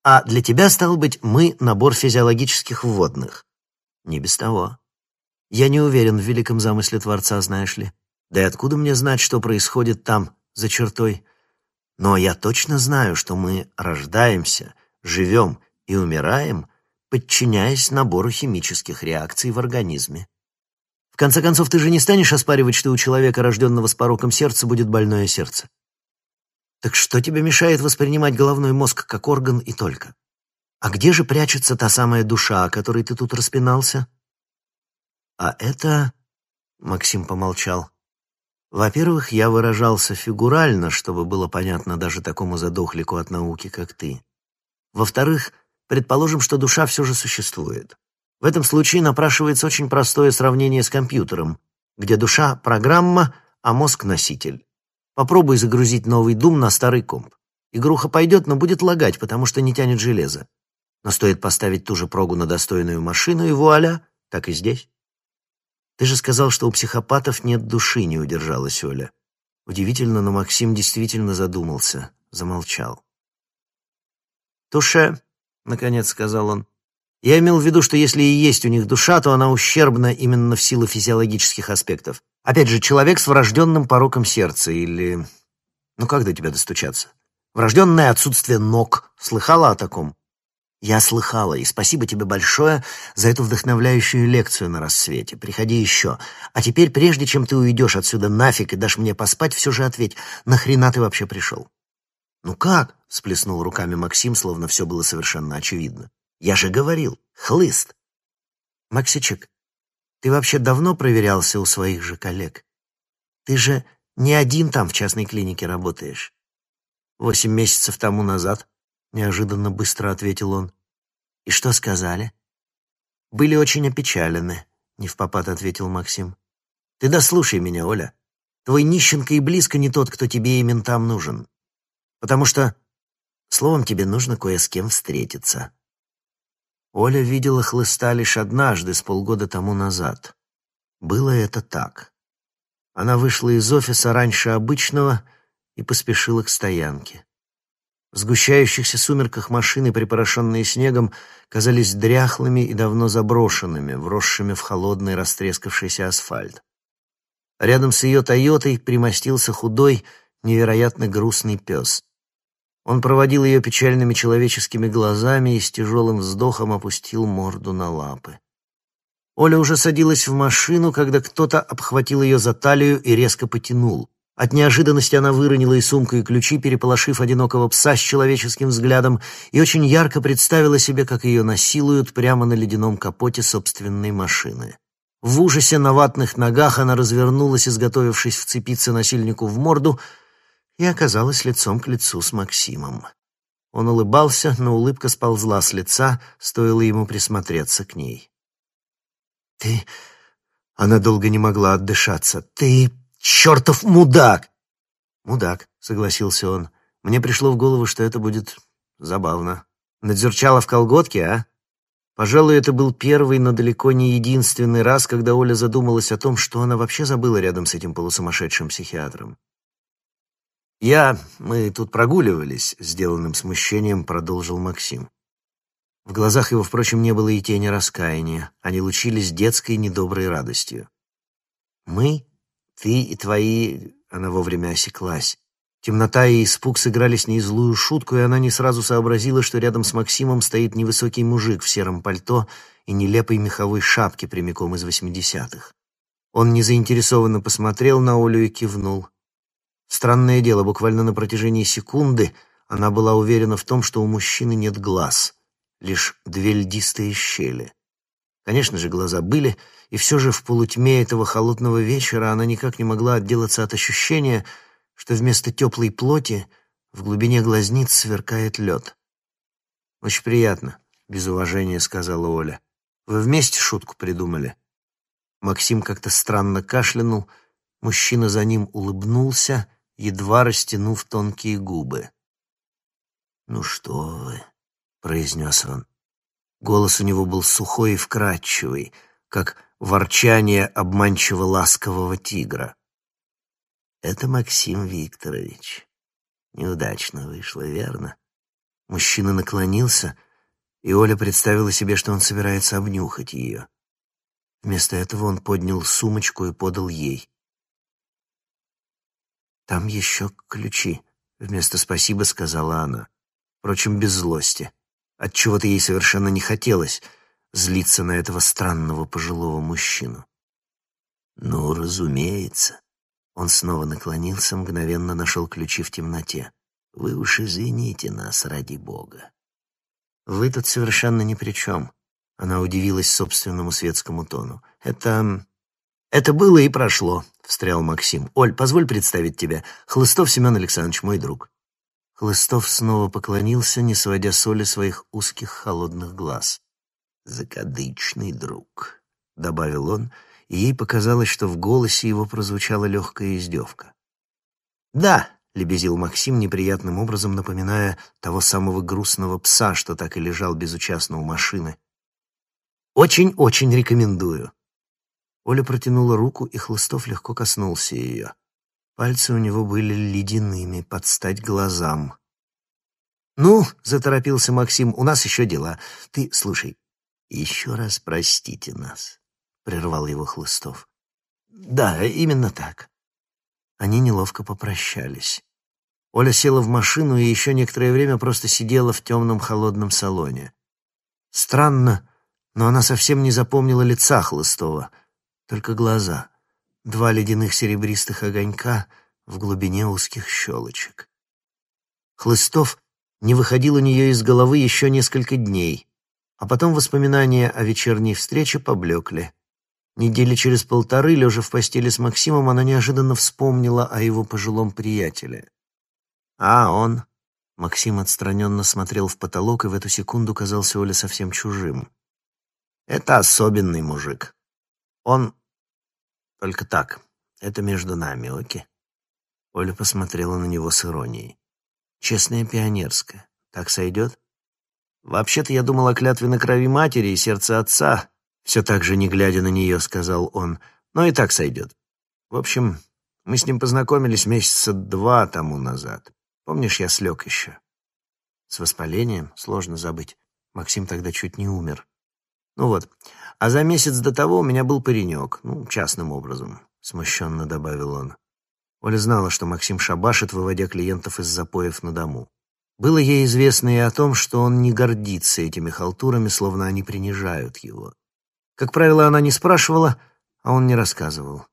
А для тебя, стал быть, мы — набор физиологических вводных. Не без того. Я не уверен в великом замысле Творца, знаешь ли. Да и откуда мне знать, что происходит там, за чертой? Но я точно знаю, что мы рождаемся, живем и умираем, подчиняясь набору химических реакций в организме. Конце концов, ты же не станешь оспаривать, что у человека, рожденного с пороком сердца, будет больное сердце. Так что тебе мешает воспринимать головной мозг как орган и только? А где же прячется та самая душа, о которой ты тут распинался? А это... Максим помолчал. Во-первых, я выражался фигурально, чтобы было понятно даже такому задохлику от науки, как ты. Во-вторых, предположим, что душа все же существует. В этом случае напрашивается очень простое сравнение с компьютером, где душа — программа, а мозг — носитель. Попробуй загрузить новый Дум на старый комп. Игруха пойдет, но будет лагать, потому что не тянет железо. Но стоит поставить ту же прогу на достойную машину, и вуаля, так и здесь. Ты же сказал, что у психопатов нет души, не удержалась Оля. Удивительно, но Максим действительно задумался, замолчал. «Туше», — наконец сказал он. «Я имел в виду, что если и есть у них душа, то она ущербна именно в силу физиологических аспектов. Опять же, человек с врожденным пороком сердца или... Ну как до тебя достучаться? Врожденное отсутствие ног. Слыхала о таком? Я слыхала, и спасибо тебе большое за эту вдохновляющую лекцию на рассвете. Приходи еще. А теперь, прежде чем ты уйдешь отсюда нафиг и дашь мне поспать, все же ответь, нахрена ты вообще пришел? Ну как? — сплеснул руками Максим, словно все было совершенно очевидно. Я же говорил, хлыст. Максичек, ты вообще давно проверялся у своих же коллег? Ты же не один там в частной клинике работаешь. Восемь месяцев тому назад — неожиданно быстро ответил он. «И что сказали?» «Были очень опечалены», — не в попад ответил Максим. «Ты дослушай меня, Оля. Твой нищенка и близко не тот, кто тебе и ментам нужен. Потому что, словом, тебе нужно кое с кем встретиться». Оля видела хлыста лишь однажды, с полгода тому назад. Было это так. Она вышла из офиса раньше обычного и поспешила к стоянке. В сгущающихся сумерках машины, припорошенные снегом, казались дряхлыми и давно заброшенными, вросшими в холодный растрескавшийся асфальт. Рядом с ее «Тойотой» примостился худой, невероятно грустный пес. Он проводил ее печальными человеческими глазами и с тяжелым вздохом опустил морду на лапы. Оля уже садилась в машину, когда кто-то обхватил ее за талию и резко потянул. От неожиданности она выронила и сумку, и ключи, переполошив одинокого пса с человеческим взглядом, и очень ярко представила себе, как ее насилуют прямо на ледяном капоте собственной машины. В ужасе на ватных ногах она развернулась, изготовившись вцепиться насильнику в морду, и оказалась лицом к лицу с Максимом. Он улыбался, но улыбка сползла с лица, стоило ему присмотреться к ней. «Ты...» Она долго не могла отдышаться. «Ты Чертов мудак!» «Мудак», — согласился он. «Мне пришло в голову, что это будет забавно. Надзерчала в колготке, а?» Пожалуй, это был первый, но далеко не единственный раз, когда Оля задумалась о том, что она вообще забыла рядом с этим полусумасшедшим психиатром. «Я... Мы тут прогуливались», — сделанным смущением продолжил Максим. В глазах его, впрочем, не было и тени раскаяния. Они лучились детской недоброй радостью. «Мы?» Ты и твои...» Она вовремя осеклась. Темнота и испуг сыграли с ней злую шутку, и она не сразу сообразила, что рядом с Максимом стоит невысокий мужик в сером пальто и нелепой меховой шапке прямиком из восьмидесятых. Он незаинтересованно посмотрел на Олю и кивнул. Странное дело, буквально на протяжении секунды она была уверена в том, что у мужчины нет глаз, лишь две льдистые щели. Конечно же, глаза были, и все же в полутьме этого холодного вечера она никак не могла отделаться от ощущения, что вместо теплой плоти в глубине глазниц сверкает лед. «Очень приятно», — без уважения сказала Оля. «Вы вместе шутку придумали?» Максим как-то странно кашлянул, мужчина за ним улыбнулся, едва растянув тонкие губы. «Ну что вы», — произнес он. Голос у него был сухой и вкрадчивый, как ворчание обманчиво ласкового тигра. «Это Максим Викторович. Неудачно вышло, верно?» Мужчина наклонился, и Оля представила себе, что он собирается обнюхать ее. Вместо этого он поднял сумочку и подал ей. «Там еще ключи», — вместо «спасибо» сказала она. Впрочем, без злости. Отчего-то ей совершенно не хотелось злиться на этого странного пожилого мужчину. «Ну, разумеется». Он снова наклонился, мгновенно нашел ключи в темноте. «Вы уж извините нас, ради бога». «Вы тут совершенно ни при чем», — она удивилась собственному светскому тону. «Это... «Это было и прошло», — встрял Максим. «Оль, позволь представить тебя. Хлыстов Семен Александрович, мой друг». Хлыстов снова поклонился, не сводя соли своих узких холодных глаз. «Закадычный друг», — добавил он, и ей показалось, что в голосе его прозвучала легкая издевка. «Да», — лебезил Максим, неприятным образом напоминая того самого грустного пса, что так и лежал безучастно у машины. «Очень-очень рекомендую». Оля протянула руку, и Хлыстов легко коснулся ее. Пальцы у него были ледяными, под стать глазам. «Ну», — заторопился Максим, — «у нас еще дела. Ты, слушай, еще раз простите нас», — прервал его Хлыстов. «Да, именно так». Они неловко попрощались. Оля села в машину и еще некоторое время просто сидела в темном холодном салоне. Странно, но она совсем не запомнила лица Хлыстова, только глаза — два ледяных серебристых огонька в глубине узких щелочек. Хлыстов не выходил у нее из головы еще несколько дней, а потом воспоминания о вечерней встрече поблекли. Недели через полторы, лежа в постели с Максимом, она неожиданно вспомнила о его пожилом приятеле. А он... Максим отстраненно смотрел в потолок и в эту секунду казался Оле совсем чужим. «Это особенный мужик. Он только так. Это между нами, Оки. Оля посмотрела на него с иронией. Честная пионерская. Так сойдет? Вообще-то я думал о клятве на крови матери и сердце отца. Все так же, не глядя на нее, сказал он. Но и так сойдет. В общем, мы с ним познакомились месяца два тому назад. Помнишь, я слег еще? С воспалением сложно забыть. Максим тогда чуть не умер. Ну вот, а за месяц до того у меня был паренек, ну, частным образом, смущенно добавил он. Оля знала, что Максим шабашит, выводя клиентов из запоев на дому. Было ей известно и о том, что он не гордится этими халтурами, словно они принижают его. Как правило, она не спрашивала, а он не рассказывал.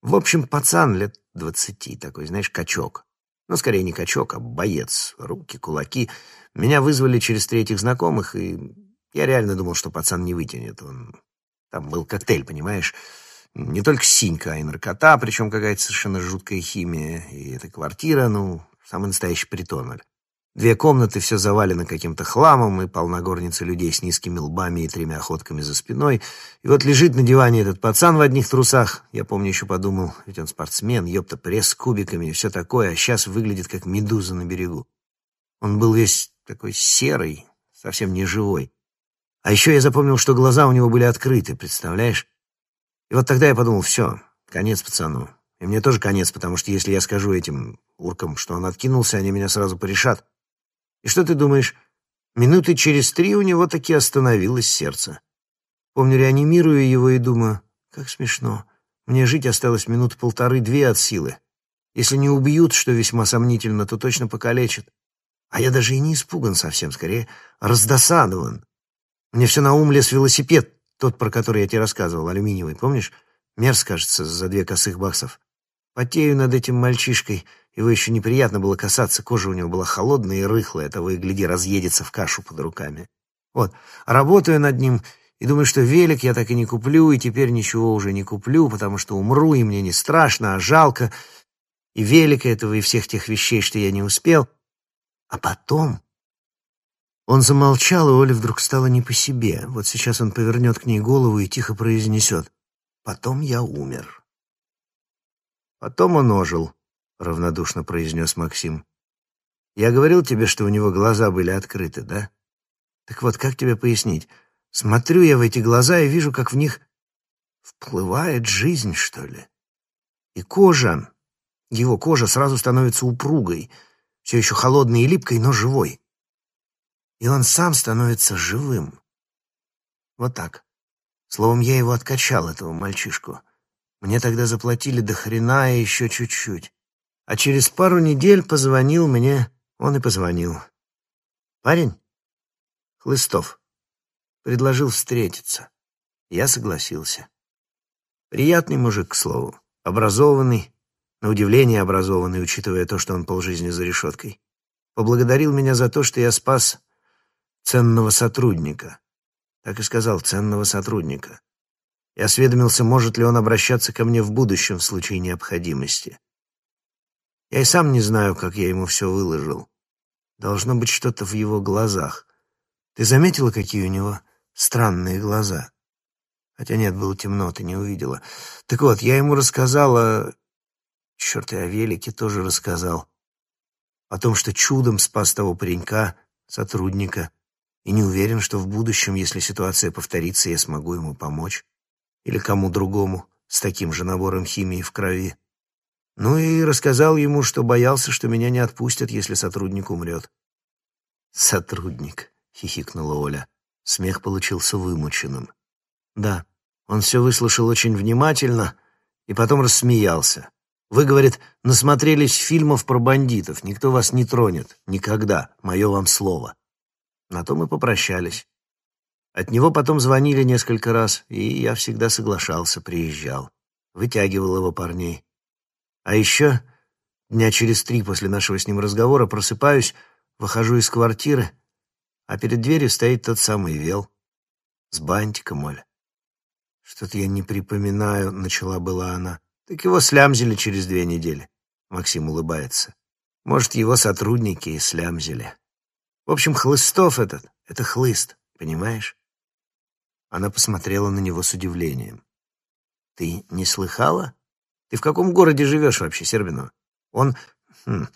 В общем, пацан лет двадцати, такой, знаешь, качок. Ну, скорее не качок, а боец. Руки, кулаки. Меня вызвали через третьих знакомых, и я реально думал, что пацан не вытянет. Он... Там был коктейль, понимаешь? Не только синька, а и наркота, причем какая-то совершенно жуткая химия. И эта квартира, ну, самый настоящий притон. Две комнаты, все завалено каким-то хламом, и полна людей с низкими лбами и тремя охотками за спиной. И вот лежит на диване этот пацан в одних трусах. Я помню, еще подумал, ведь он спортсмен, ёпта, пресс с кубиками и все такое, а сейчас выглядит как медуза на берегу. Он был весь такой серый, совсем не живой. А еще я запомнил, что глаза у него были открыты, представляешь? И вот тогда я подумал, все, конец пацану. И мне тоже конец, потому что если я скажу этим уркам, что он откинулся, они меня сразу порешат. И что ты думаешь? Минуты через три у него таки остановилось сердце. Помню, реанимирую его и думаю, как смешно. Мне жить осталось минут полторы-две от силы. Если не убьют, что весьма сомнительно, то точно покалечат. А я даже и не испуган совсем, скорее раздосадован. Мне все на ум лез велосипед, тот, про который я тебе рассказывал, алюминиевый, помнишь? Мерз, кажется, за две косых баксов. Потею над этим мальчишкой. Его еще неприятно было касаться, кожа у него была холодная и рыхлая, того и гляди, разъедется в кашу под руками. Вот, работаю над ним и думаю, что велик я так и не куплю, и теперь ничего уже не куплю, потому что умру, и мне не страшно, а жалко. И велика этого, и всех тех вещей, что я не успел. А потом он замолчал, и Оле вдруг стало не по себе. Вот сейчас он повернет к ней голову и тихо произнесет «Потом я умер». «Потом он ожил», — равнодушно произнес Максим. «Я говорил тебе, что у него глаза были открыты, да? Так вот, как тебе пояснить? Смотрю я в эти глаза и вижу, как в них вплывает жизнь, что ли. И кожа, его кожа сразу становится упругой, все еще холодной и липкой, но живой и он сам становится живым. Вот так. Словом, я его откачал, этого мальчишку. Мне тогда заплатили до хрена и еще чуть-чуть. А через пару недель позвонил мне, он и позвонил. Парень? Хлыстов. Предложил встретиться. Я согласился. Приятный мужик, к слову. Образованный, на удивление образованный, учитывая то, что он полжизни за решеткой. Поблагодарил меня за то, что я спас ценного сотрудника. Так и сказал, ценного сотрудника. и осведомился, может ли он обращаться ко мне в будущем в случае необходимости. Я и сам не знаю, как я ему все выложил. Должно быть что-то в его глазах. Ты заметила, какие у него странные глаза? Хотя нет, было темно, ты не увидела. Так вот, я ему рассказала... Черт, и о велике тоже рассказал. О том, что чудом спас того паренька, сотрудника, и не уверен, что в будущем, если ситуация повторится, я смогу ему помочь. Или кому другому с таким же набором химии в крови. Ну и рассказал ему, что боялся, что меня не отпустят, если сотрудник умрет. «Сотрудник», — хихикнула Оля. Смех получился вымученным. «Да, он все выслушал очень внимательно и потом рассмеялся. Вы, говорит, насмотрелись фильмов про бандитов, никто вас не тронет. Никогда, мое вам слово». На то мы попрощались. От него потом звонили несколько раз, и я всегда соглашался, приезжал. Вытягивал его парней. А еще дня через три после нашего с ним разговора просыпаюсь, выхожу из квартиры, а перед дверью стоит тот самый Вел. С бантиком, Оля. Что-то я не припоминаю, начала была она. Так его слямзили через две недели. Максим улыбается. Может, его сотрудники и слямзили. В общем, Хлыстов этот — это хлыст, понимаешь? Она посмотрела на него с удивлением. «Ты не слыхала? Ты в каком городе живешь вообще, Сербинова? Он... Хм,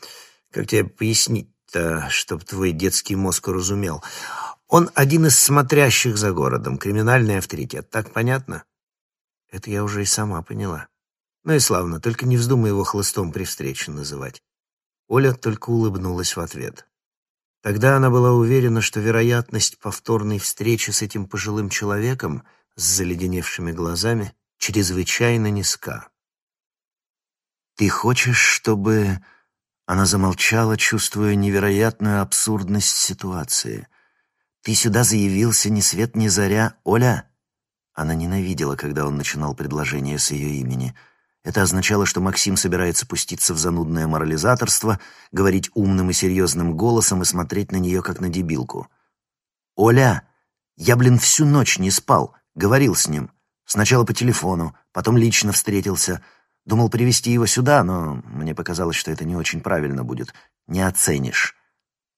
как тебе пояснить-то, чтоб твой детский мозг уразумел? Он один из смотрящих за городом, криминальный авторитет. Так понятно? Это я уже и сама поняла. Ну и славно, только не вздумай его хлыстом при встрече называть. Оля только улыбнулась в ответ. Тогда она была уверена, что вероятность повторной встречи с этим пожилым человеком с заледеневшими глазами чрезвычайно низка. «Ты хочешь, чтобы...» Она замолчала, чувствуя невероятную абсурдность ситуации. «Ты сюда заявился ни свет ни заря, Оля?» Она ненавидела, когда он начинал предложение с ее имени. Это означало, что Максим собирается пуститься в занудное морализаторство, говорить умным и серьезным голосом и смотреть на нее, как на дебилку. «Оля, я, блин, всю ночь не спал, говорил с ним. Сначала по телефону, потом лично встретился». Думал привести его сюда, но мне показалось, что это не очень правильно будет. Не оценишь.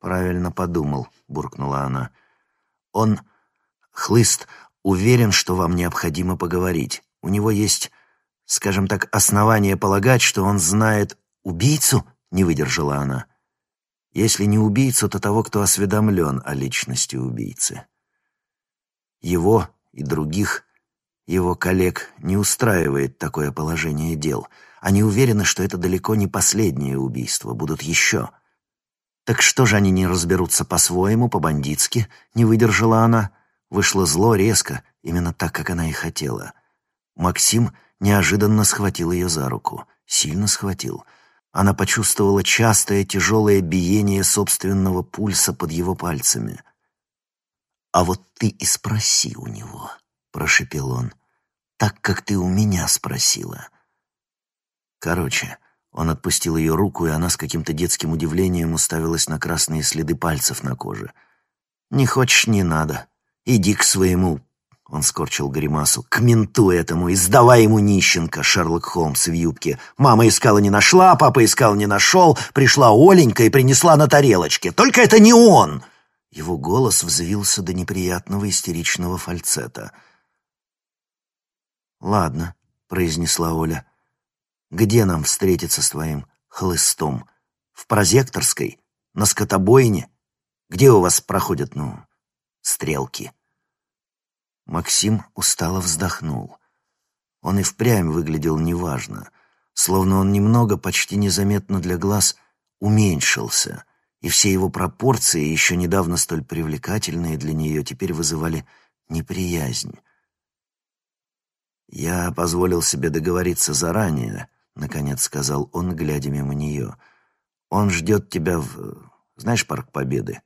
Правильно подумал, буркнула она. Он, хлыст, уверен, что вам необходимо поговорить. У него есть, скажем так, основания полагать, что он знает убийцу, не выдержала она. Если не убийцу, то того, кто осведомлен о личности убийцы. Его и других его коллег не устраивает такое положение дел. Они уверены, что это далеко не последнее убийство, будут еще. Так что же они не разберутся по-своему, по-бандитски? Не выдержала она. Вышло зло резко, именно так, как она и хотела. Максим неожиданно схватил ее за руку. Сильно схватил. Она почувствовала частое тяжелое биение собственного пульса под его пальцами. «А вот ты и спроси у него», — прошепел он так, как ты у меня спросила. Короче, он отпустил ее руку, и она с каким-то детским удивлением уставилась на красные следы пальцев на коже. «Не хочешь — не надо. Иди к своему...» Он скорчил гримасу. «К менту этому и сдавай ему нищенка, Шерлок Холмс в юбке. Мама искала, не нашла, папа искал, не нашел. Пришла Оленька и принесла на тарелочке. Только это не он!» Его голос взвился до неприятного истеричного фальцета — «Ладно», — произнесла Оля. «Где нам встретиться с твоим хлыстом? В прозекторской? На скотобойне? Где у вас проходят, ну, стрелки?» Максим устало вздохнул. Он и впрямь выглядел неважно, словно он немного, почти незаметно для глаз, уменьшился, и все его пропорции, еще недавно столь привлекательные для нее, теперь вызывали неприязнь. «Я позволил себе договориться заранее», — наконец сказал он, глядя мимо нее. «Он ждет тебя в... Знаешь, Парк Победы?»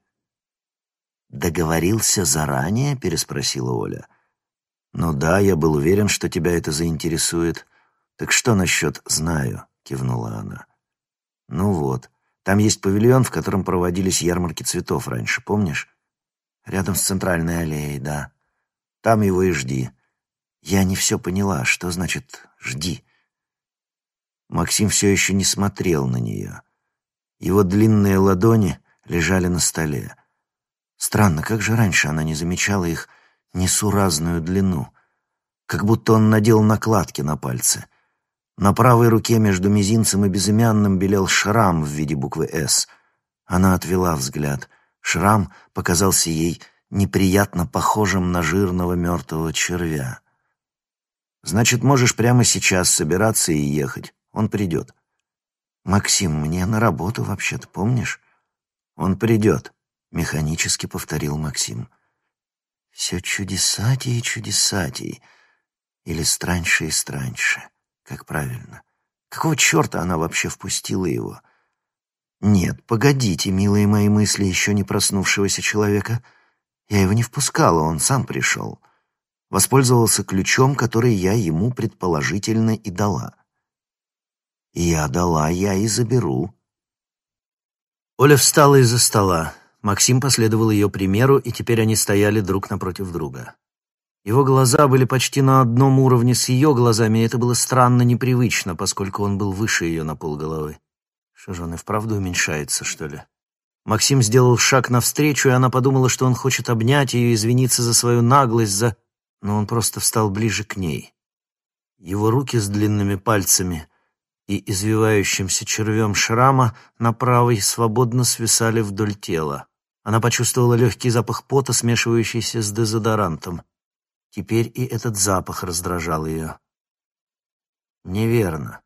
«Договорился заранее?» — переспросила Оля. «Ну да, я был уверен, что тебя это заинтересует. Так что насчет «знаю»?» — кивнула она. «Ну вот, там есть павильон, в котором проводились ярмарки цветов раньше, помнишь? Рядом с центральной аллеей, да. Там его и жди. Я не все поняла. Что значит «жди»?» Максим все еще не смотрел на нее. Его длинные ладони лежали на столе. Странно, как же раньше она не замечала их несуразную длину. Как будто он надел накладки на пальцы. На правой руке между мизинцем и безымянным белел шрам в виде буквы «С». Она отвела взгляд. Шрам показался ей неприятно похожим на жирного мертвого червя. «Значит, можешь прямо сейчас собираться и ехать. Он придет». «Максим, мне на работу вообще-то, помнишь?» «Он придет», — механически повторил Максим. «Все чудесатей и чудесатей. Или страньше и страньше. Как правильно? Какого черта она вообще впустила его?» «Нет, погодите, милые мои мысли еще не проснувшегося человека. Я его не впускала, он сам пришел. Воспользовался ключом, который я ему предположительно и дала. Я дала, я и заберу». Оля встала из-за стола. Максим последовал ее примеру, и теперь они стояли друг напротив друга. Его глаза были почти на одном уровне с ее глазами, и это было странно непривычно, поскольку он был выше ее на полголовы. Что же он и вправду уменьшается, что ли? Максим сделал шаг навстречу, и она подумала, что он хочет обнять ее, извиниться за свою наглость, за... Но он просто встал ближе к ней. Его руки с длинными пальцами и извивающимся червем шрама на правой свободно свисали вдоль тела. Она почувствовала легкий запах пота, смешивающийся с дезодорантом. Теперь и этот запах раздражал ее. Неверно.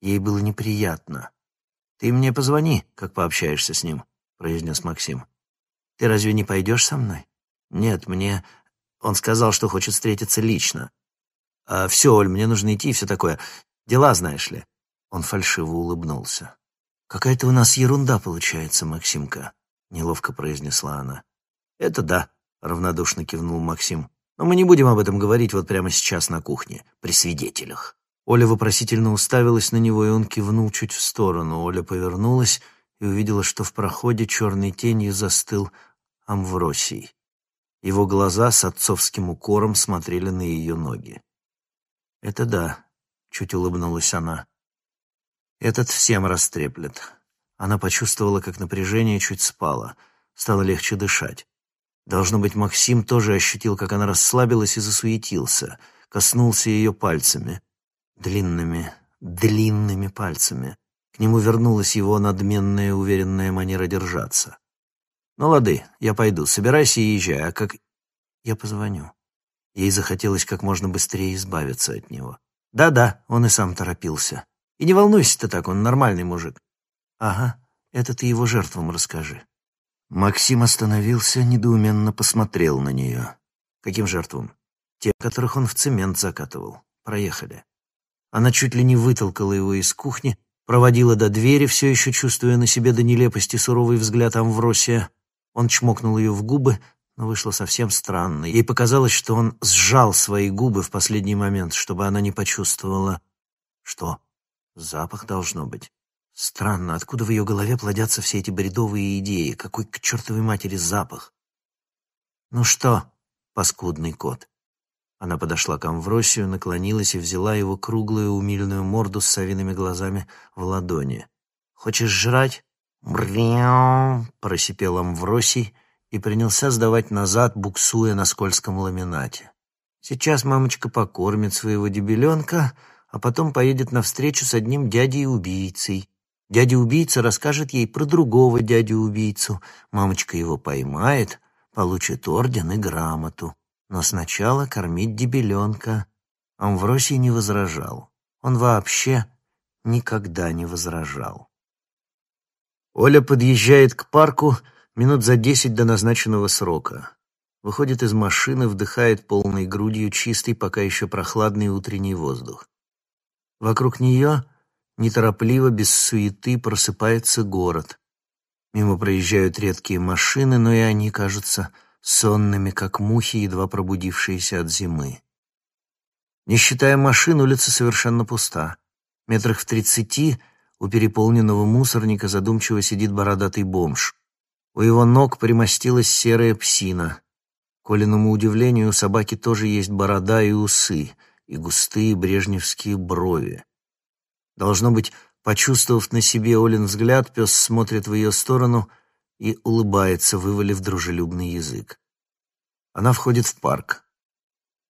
Ей было неприятно. «Ты мне позвони, как пообщаешься с ним», — произнес Максим. «Ты разве не пойдешь со мной?» «Нет, мне...» Он сказал, что хочет встретиться лично. «А все, Оль, мне нужно идти и все такое. Дела, знаешь ли». Он фальшиво улыбнулся. «Какая-то у нас ерунда получается, Максимка», — неловко произнесла она. «Это да», — равнодушно кивнул Максим. «Но мы не будем об этом говорить вот прямо сейчас на кухне, при свидетелях». Оля вопросительно уставилась на него, и он кивнул чуть в сторону. Оля повернулась и увидела, что в проходе черной тенью застыл Амвросий. Его глаза с отцовским укором смотрели на ее ноги. «Это да», — чуть улыбнулась она. «Этот всем растреплет». Она почувствовала, как напряжение чуть спало, стало легче дышать. Должно быть, Максим тоже ощутил, как она расслабилась и засуетился, коснулся ее пальцами, длинными, длинными пальцами. К нему вернулась его надменная уверенная манера держаться. «Ну, лады, я пойду, собирайся и езжай, а как...» «Я позвоню». Ей захотелось как можно быстрее избавиться от него. Да-да, он и сам торопился. И не волнуйся ты так, он нормальный мужик. Ага, это ты его жертвам расскажи. Максим остановился, недоуменно посмотрел на нее. Каким жертвам? Те, которых он в цемент закатывал. Проехали. Она чуть ли не вытолкала его из кухни, проводила до двери, все еще чувствуя на себе до нелепости суровый взгляд Амвросия. Он чмокнул ее в губы, но вышло совсем странно. Ей показалось, что он сжал свои губы в последний момент, чтобы она не почувствовала... Что? Запах должно быть. Странно, откуда в ее голове плодятся все эти бредовые идеи? Какой к чертовой матери запах? «Ну что, паскудный кот?» Она подошла к Амвросию, наклонилась и взяла его круглую умильную морду с совиными глазами в ладони. «Хочешь жрать?» «Бряу!» — просипел Амвросий — и принялся сдавать назад, буксуя на скользком ламинате. Сейчас мамочка покормит своего дебеленка, а потом поедет навстречу с одним дядей-убийцей. Дядя-убийца расскажет ей про другого дядю-убийцу. Мамочка его поймает, получит орден и грамоту. Но сначала кормить дебеленка. Амвросий не возражал. Он вообще никогда не возражал. Оля подъезжает к парку, Минут за десять до назначенного срока. Выходит из машины, вдыхает полной грудью чистый, пока еще прохладный утренний воздух. Вокруг нее, неторопливо, без суеты, просыпается город. Мимо проезжают редкие машины, но и они кажутся сонными, как мухи, едва пробудившиеся от зимы. Не считая машин, улица совершенно пуста. Метрах в тридцати у переполненного мусорника задумчиво сидит бородатый бомж. У его ног примостилась серая псина. К Олиному удивлению, у собаки тоже есть борода и усы, и густые брежневские брови. Должно быть, почувствовав на себе Олин взгляд, пес смотрит в ее сторону и улыбается, вывалив дружелюбный язык. Она входит в парк.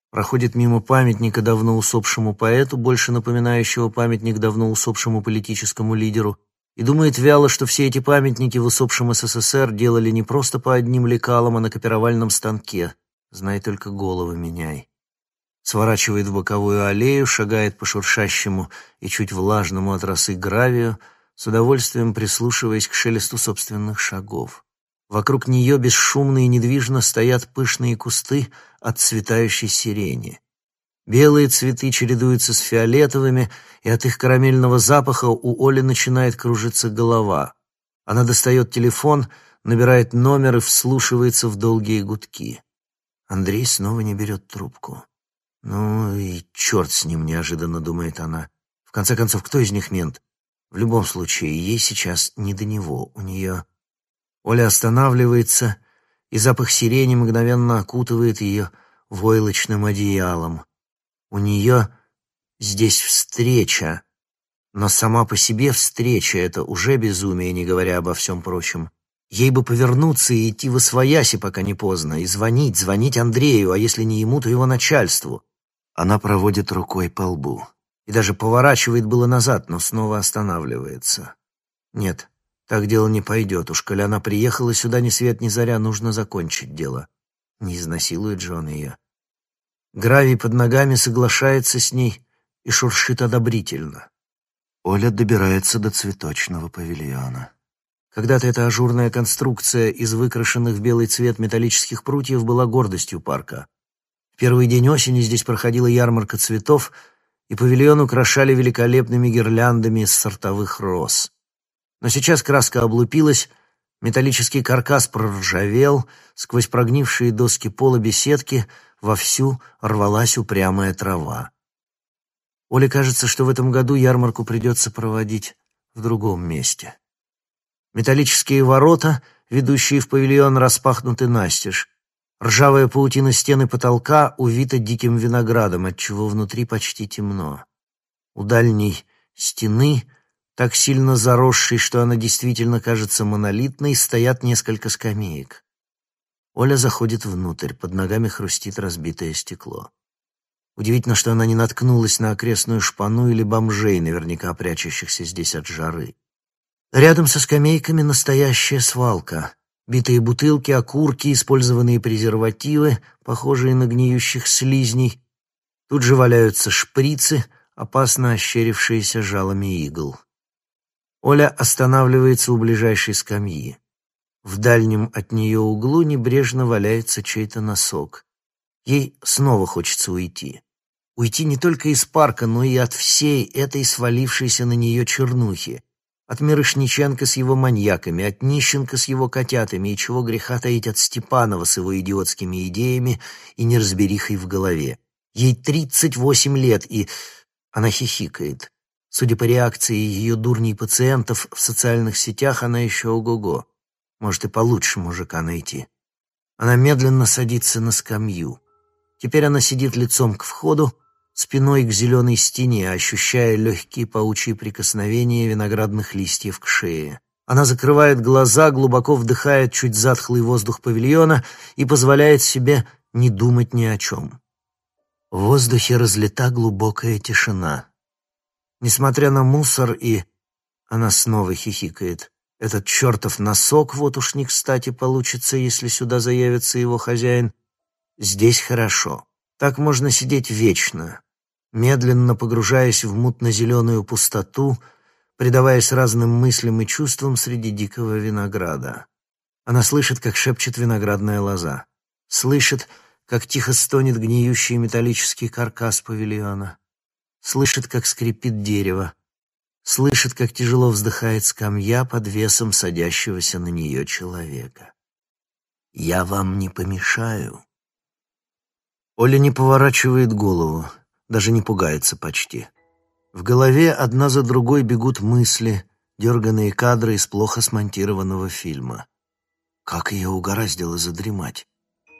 Проходит мимо памятника давно усопшему поэту, больше напоминающего памятник давно усопшему политическому лидеру, и думает вяло, что все эти памятники в усопшем СССР делали не просто по одним лекалам, а на копировальном станке. Знай только головы меняй. Сворачивает в боковую аллею, шагает по шуршащему и чуть влажному от росы гравию, с удовольствием прислушиваясь к шелесту собственных шагов. Вокруг нее бесшумно и недвижно стоят пышные кусты отцветающей сирени. Белые цветы чередуются с фиолетовыми, и от их карамельного запаха у Оли начинает кружиться голова. Она достает телефон, набирает номер и вслушивается в долгие гудки. Андрей снова не берет трубку. «Ну и черт с ним», — неожиданно думает она. «В конце концов, кто из них мент? В любом случае, ей сейчас не до него. У нее...» Оля останавливается, и запах сирени мгновенно окутывает ее войлочным одеялом. У нее здесь встреча, но сама по себе встреча — это уже безумие, не говоря обо всем прочем. Ей бы повернуться и идти в освояси, пока не поздно, и звонить, звонить Андрею, а если не ему, то его начальству. Она проводит рукой по лбу и даже поворачивает было назад, но снова останавливается. Нет, так дело не пойдет. Уж коли она приехала сюда ни свет ни заря, нужно закончить дело. Не изнасилует же он ее. Гравий под ногами соглашается с ней и шуршит одобрительно. Оля добирается до цветочного павильона. Когда-то эта ажурная конструкция из выкрашенных в белый цвет металлических прутьев была гордостью парка. Первый день осени здесь проходила ярмарка цветов, и павильон украшали великолепными гирляндами из сортовых роз. Но сейчас краска облупилась, металлический каркас проржавел, сквозь прогнившие доски пола беседки — вовсю рвалась упрямая трава. Оле кажется, что в этом году ярмарку придется проводить в другом месте. Металлические ворота, ведущие в павильон, распахнуты настежь. Ржавая паутина стены потолка увита диким виноградом, отчего внутри почти темно. У дальней стены, так сильно заросшей, что она действительно кажется монолитной, стоят несколько скамеек. Оля заходит внутрь, под ногами хрустит разбитое стекло. Удивительно, что она не наткнулась на окрестную шпану или бомжей, наверняка прячущихся здесь от жары. Рядом со скамейками настоящая свалка. Битые бутылки, окурки, использованные презервативы, похожие на гниющих слизней. Тут же валяются шприцы, опасно ощерившиеся жалами игл. Оля останавливается у ближайшей скамьи. В дальнем от нее углу небрежно валяется чей-то носок. Ей снова хочется уйти. Уйти не только из парка, но и от всей этой свалившейся на нее чернухи. От Мирошниченко с его маньяками, от Нищенко с его котятами, и чего греха таить от Степанова с его идиотскими идеями и неразберихой в голове. Ей тридцать восемь лет, и она хихикает. Судя по реакции ее дурней пациентов в социальных сетях, она еще ого-го. Может, и получше мужика найти. Она медленно садится на скамью. Теперь она сидит лицом к входу, спиной к зеленой стене, ощущая легкие паучьи прикосновения виноградных листьев к шее. Она закрывает глаза, глубоко вдыхает чуть затхлый воздух павильона и позволяет себе не думать ни о чем. В воздухе разлита глубокая тишина. Несмотря на мусор и... Она снова хихикает. Этот чертов носок вот уж не кстати получится, если сюда заявится его хозяин. Здесь хорошо. Так можно сидеть вечно, медленно погружаясь в мутно-зеленую пустоту, предаваясь разным мыслям и чувствам среди дикого винограда. Она слышит, как шепчет виноградная лоза. Слышит, как тихо стонет гниющий металлический каркас павильона. Слышит, как скрипит дерево слышит, как тяжело вздыхает скамья под весом садящегося на нее человека. «Я вам не помешаю». Оля не поворачивает голову, даже не пугается почти. В голове одна за другой бегут мысли, дерганные кадры из плохо смонтированного фильма. Как ее угораздило задремать?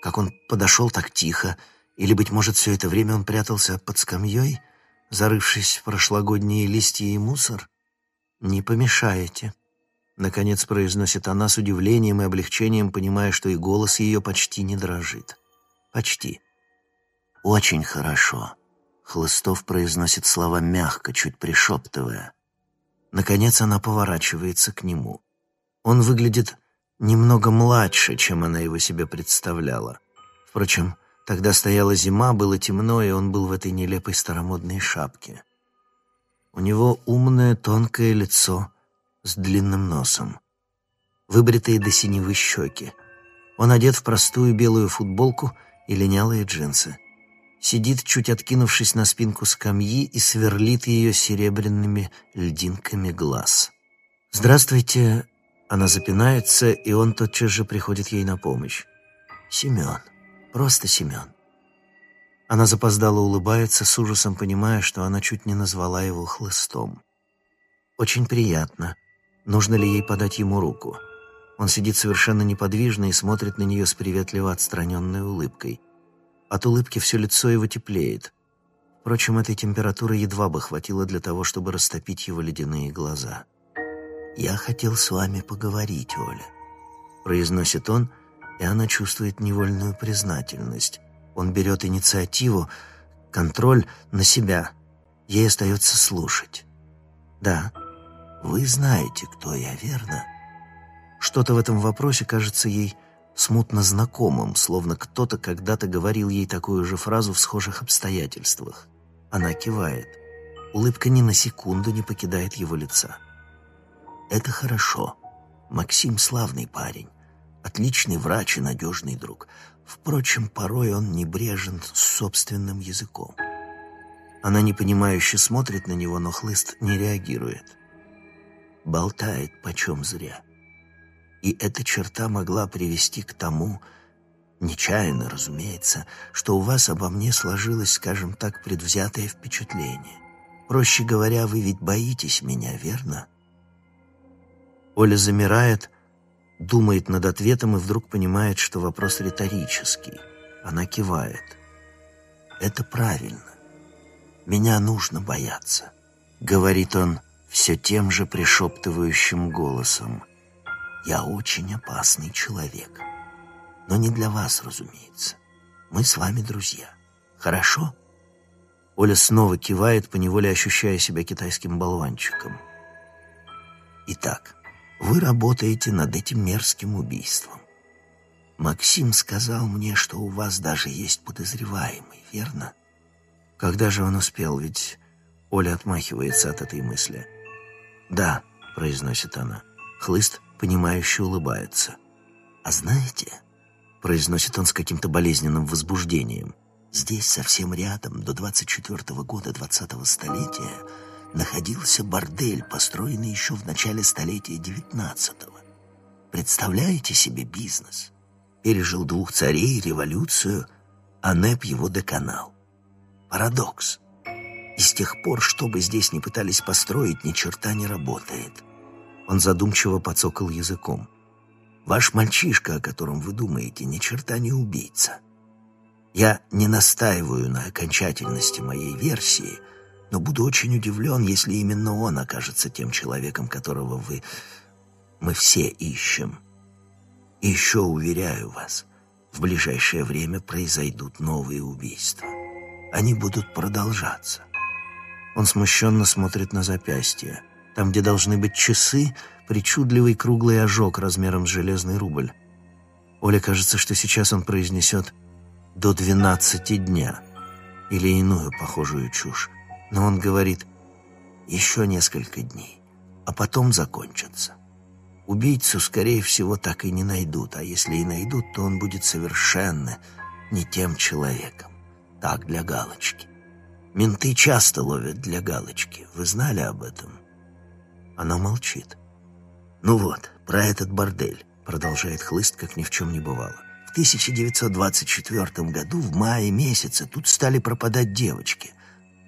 Как он подошел так тихо, или, быть может, все это время он прятался под скамьей, зарывшись в прошлогодние листья и мусор? «Не помешаете», — наконец произносит она с удивлением и облегчением, понимая, что и голос ее почти не дрожит. «Почти». «Очень хорошо», — Хлыстов произносит слова мягко, чуть пришептывая. Наконец она поворачивается к нему. Он выглядит немного младше, чем она его себе представляла. Впрочем, тогда стояла зима, было темно, и он был в этой нелепой старомодной шапке. У него умное тонкое лицо с длинным носом, выбритые до синевы щеки. Он одет в простую белую футболку и линялые джинсы. Сидит, чуть откинувшись на спинку скамьи, и сверлит ее серебряными льдинками глаз. «Здравствуйте!» Она запинается, и он тотчас же приходит ей на помощь. «Семен. Просто Семен». Она запоздало улыбается, с ужасом понимая, что она чуть не назвала его хлыстом. Очень приятно. Нужно ли ей подать ему руку? Он сидит совершенно неподвижно и смотрит на нее с приветливо отстраненной улыбкой. От улыбки все лицо его теплеет. Впрочем, этой температуры едва бы хватило для того, чтобы растопить его ледяные глаза. «Я хотел с вами поговорить, Оля», — произносит он, и она чувствует невольную признательность. Он берет инициативу, контроль на себя. Ей остается слушать. «Да, вы знаете, кто я, верно?» Что-то в этом вопросе кажется ей смутно знакомым, словно кто-то когда-то говорил ей такую же фразу в схожих обстоятельствах. Она кивает. Улыбка ни на секунду не покидает его лица. Это хорошо. Максим славный парень. Отличный врач и надежный друг. Впрочем, порой он небрежен с собственным языком. Она непонимающе смотрит на него, но хлыст не реагирует. Болтает почем зря. И эта черта могла привести к тому, нечаянно, разумеется, что у вас обо мне сложилось, скажем так, предвзятое впечатление. Проще говоря, вы ведь боитесь меня, верно? — Оля замирает, думает над ответом и вдруг понимает, что вопрос риторический. Она кивает. «Это правильно. Меня нужно бояться», — говорит он все тем же пришептывающим голосом. «Я очень опасный человек. Но не для вас, разумеется. Мы с вами друзья. Хорошо?» Оля снова кивает, поневоле ощущая себя китайским болванчиком. «Итак, вы работаете над этим мерзким убийством. Максим сказал мне, что у вас даже есть подозреваемый, верно? Когда же он успел, ведь Оля отмахивается от этой мысли. «Да», — произносит она. Хлыст, понимающе улыбается. «А знаете...» — произносит он с каким-то болезненным возбуждением. «Здесь, совсем рядом, до 24-го года 20-го столетия, находился бордель, построенный еще в начале столетия XIX. Представляете себе бизнес? Пережил двух царей, революцию, а НЭП его доконал. Парадокс. И с тех пор, что бы здесь ни пытались построить, ни черта не работает. Он задумчиво подсокал языком. Ваш мальчишка, о котором вы думаете, ни черта не убийца. Я не настаиваю на окончательности моей версии, но буду очень удивлен, если именно он окажется тем человеком, которого вы... мы все ищем. И еще уверяю вас, в ближайшее время произойдут новые убийства. Они будут продолжаться. Он смущенно смотрит на запястье. Там, где должны быть часы, причудливый круглый ожог размером с железный рубль. Оле кажется, что сейчас он произнесет «до двенадцати дня» или иную похожую чушь но он говорит «еще несколько дней, а потом закончатся». Убийцу, скорее всего, так и не найдут, а если и найдут, то он будет совершенно не тем человеком. Так, для галочки. Менты часто ловят для галочки. Вы знали об этом? Она молчит. «Ну вот, про этот бордель», — продолжает Хлыст, как ни в чем не бывало. В 1924 году, в мае месяце, тут стали пропадать девочки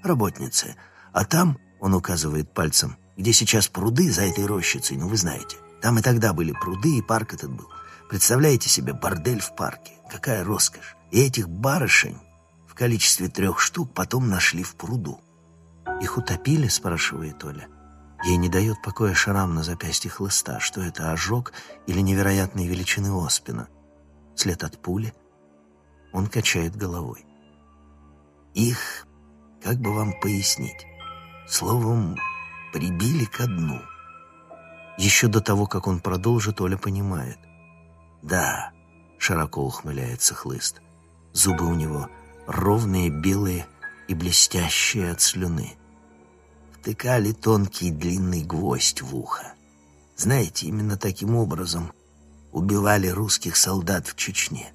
работницы. А там, он указывает пальцем, где сейчас пруды за этой рощицей, ну вы знаете. Там и тогда были пруды, и парк этот был. Представляете себе бордель в парке? Какая роскошь! И этих барышень в количестве трех штук потом нашли в пруду. «Их утопили?» — спрашивает Оля. Ей не дает покоя шрам на запястье хлыста. Что это, ожог или невероятной величины оспина? След от пули? Он качает головой. Их, как бы вам пояснить, словом, прибили ко дну. Еще до того, как он продолжит, Оля понимает. «Да», — широко ухмыляется хлыст, зубы у него ровные, белые и блестящие от слюны втыкали тонкий длинный гвоздь в ухо. Знаете, именно таким образом убивали русских солдат в Чечне.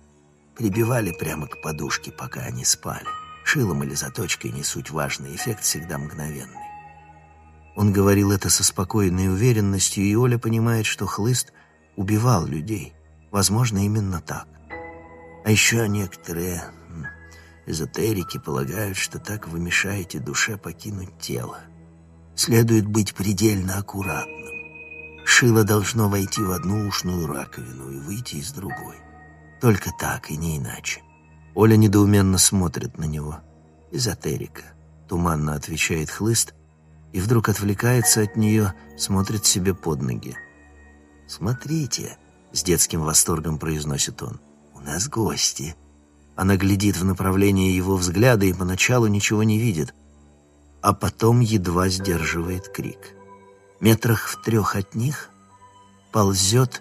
Прибивали прямо к подушке, пока они спали. Шилом или заточкой не суть важный, эффект всегда мгновенный. Он говорил это со спокойной уверенностью, и Оля понимает, что хлыст убивал людей. Возможно, именно так. А еще некоторые эзотерики полагают, что так вы мешаете душе покинуть тело следует быть предельно аккуратным. Шило должно войти в одну ушную раковину и выйти из другой. Только так и не иначе. Оля недоуменно смотрит на него. «Эзотерика», — туманно отвечает хлыст, и вдруг отвлекается от нее, смотрит себе под ноги. «Смотрите», — с детским восторгом произносит он, — «у нас гости». Она глядит в направлении его взгляда и поначалу ничего не видит — а потом едва сдерживает крик. Метрах в трех от них ползет,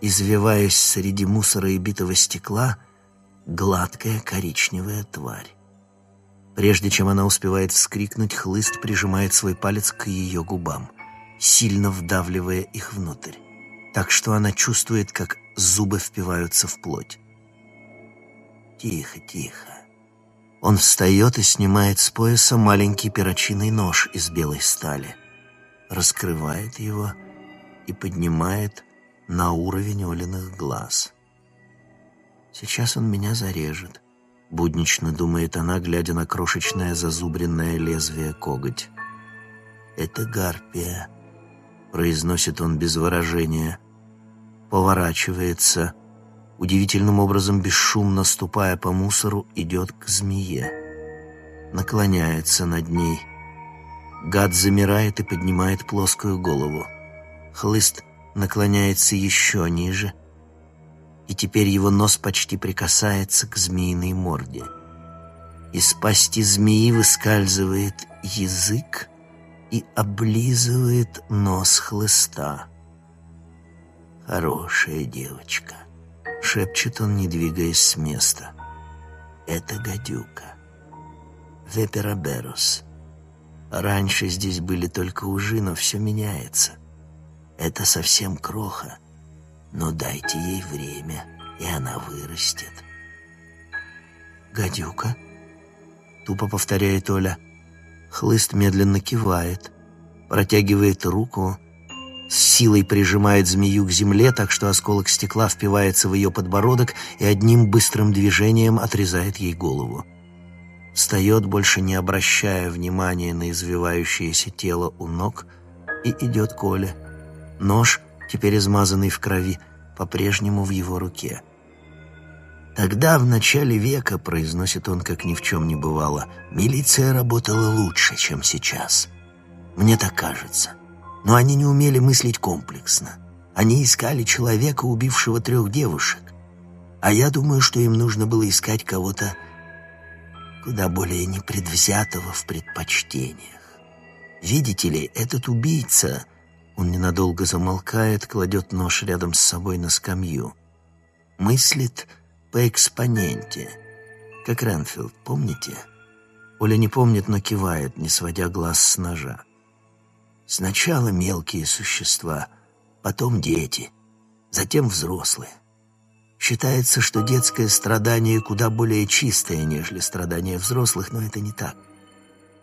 извиваясь среди мусора и битого стекла, гладкая коричневая тварь. Прежде чем она успевает вскрикнуть, хлыст прижимает свой палец к ее губам, сильно вдавливая их внутрь, так что она чувствует, как зубы впиваются в плоть. «Тихо, тихо. Он встает и снимает с пояса маленький перочинный нож из белой стали, раскрывает его и поднимает на уровень Олиных глаз. «Сейчас он меня зарежет», — буднично думает она, глядя на крошечное зазубренное лезвие коготь. «Это гарпия», — произносит он без выражения, поворачивается — удивительным образом бесшумно ступая по мусору, идет к змее. Наклоняется над ней. Гад замирает и поднимает плоскую голову. Хлыст наклоняется еще ниже, и теперь его нос почти прикасается к змеиной морде. Из пасти змеи выскальзывает язык и облизывает нос хлыста. Хорошая девочка. Шепчет он, не двигаясь с места. Это гадюка. Вепераберус. Раньше здесь были только ужи, но все меняется. Это совсем кроха. Но дайте ей время, и она вырастет. «Гадюка?» — тупо повторяет Оля. Хлыст медленно кивает, протягивает руку, с силой прижимает змею к земле, так что осколок стекла впивается в ее подбородок и одним быстрым движением отрезает ей голову. Встает, больше не обращая внимания на извивающееся тело у ног, и идет к Оле. Нож, теперь измазанный в крови, по-прежнему в его руке. «Тогда, в начале века, — произносит он, как ни в чем не бывало, — милиция работала лучше, чем сейчас. Мне так кажется». Но они не умели мыслить комплексно. Они искали человека, убившего трех девушек. А я думаю, что им нужно было искать кого-то куда более непредвзятого в предпочтениях. Видите ли, этот убийца... Он ненадолго замолкает, кладет нож рядом с собой на скамью. Мыслит по экспоненте. Как Ренфилд, помните? Оля не помнит, но кивает, не сводя глаз с ножа. Сначала мелкие существа, потом дети, затем взрослые. Считается, что детское страдание куда более чистое, нежели страдания взрослых, но это не так.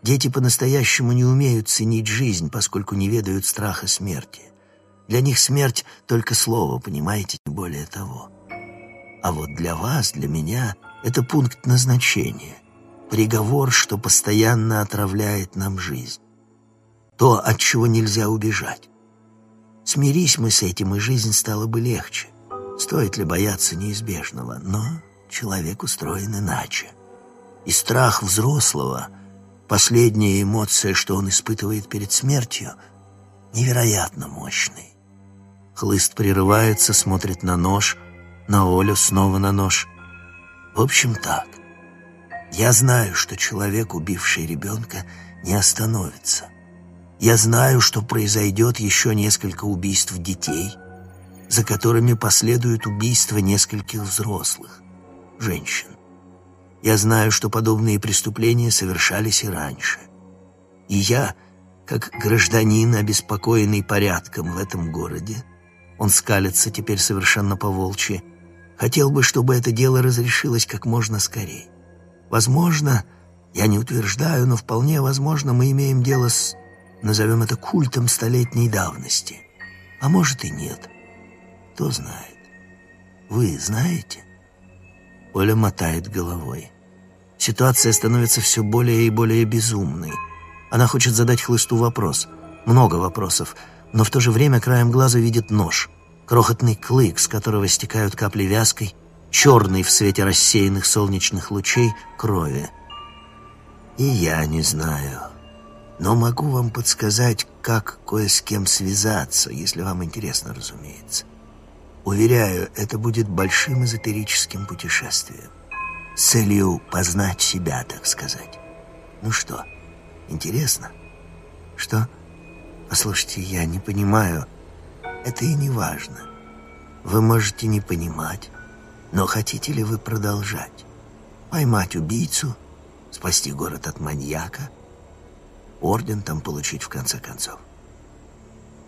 Дети по-настоящему не умеют ценить жизнь, поскольку не ведают страха смерти. Для них смерть — только слово, понимаете, не более того. А вот для вас, для меня, это пункт назначения. Приговор, что постоянно отравляет нам жизнь то, от чего нельзя убежать. Смирись мы с этим, и жизнь стала бы легче. Стоит ли бояться неизбежного? Но человек устроен иначе. И страх взрослого, последняя эмоция, что он испытывает перед смертью, невероятно мощный. Хлыст прерывается, смотрит на нож, на Олю, снова на нож. В общем, так. Я знаю, что человек, убивший ребенка, не остановится. Я знаю, что произойдет еще несколько убийств детей, за которыми последует убийство нескольких взрослых, женщин. Я знаю, что подобные преступления совершались и раньше. И я, как гражданин, обеспокоенный порядком в этом городе, он скалится теперь совершенно по-волчьи, хотел бы, чтобы это дело разрешилось как можно скорее. Возможно, я не утверждаю, но вполне возможно, мы имеем дело с, назовем это, культом столетней давности. А может и нет. Кто знает? Вы знаете?» Оля мотает головой. Ситуация становится все более и более безумной. Она хочет задать хлысту вопрос. Много вопросов. Но в то же время краем глаза видит нож. Крохотный клык, с которого стекают капли вязкой, черный в свете рассеянных солнечных лучей крови. И я не знаю. Но могу вам подсказать, как кое с кем связаться, если вам интересно, разумеется. Уверяю, это будет большим эзотерическим путешествием. С целью познать себя, так сказать. Ну что, интересно? Что? Послушайте, я не понимаю. Это и не важно. Вы можете не понимать, но хотите ли вы продолжать? Поймать убийцу, спасти город от маньяка, орден там получить в конце концов?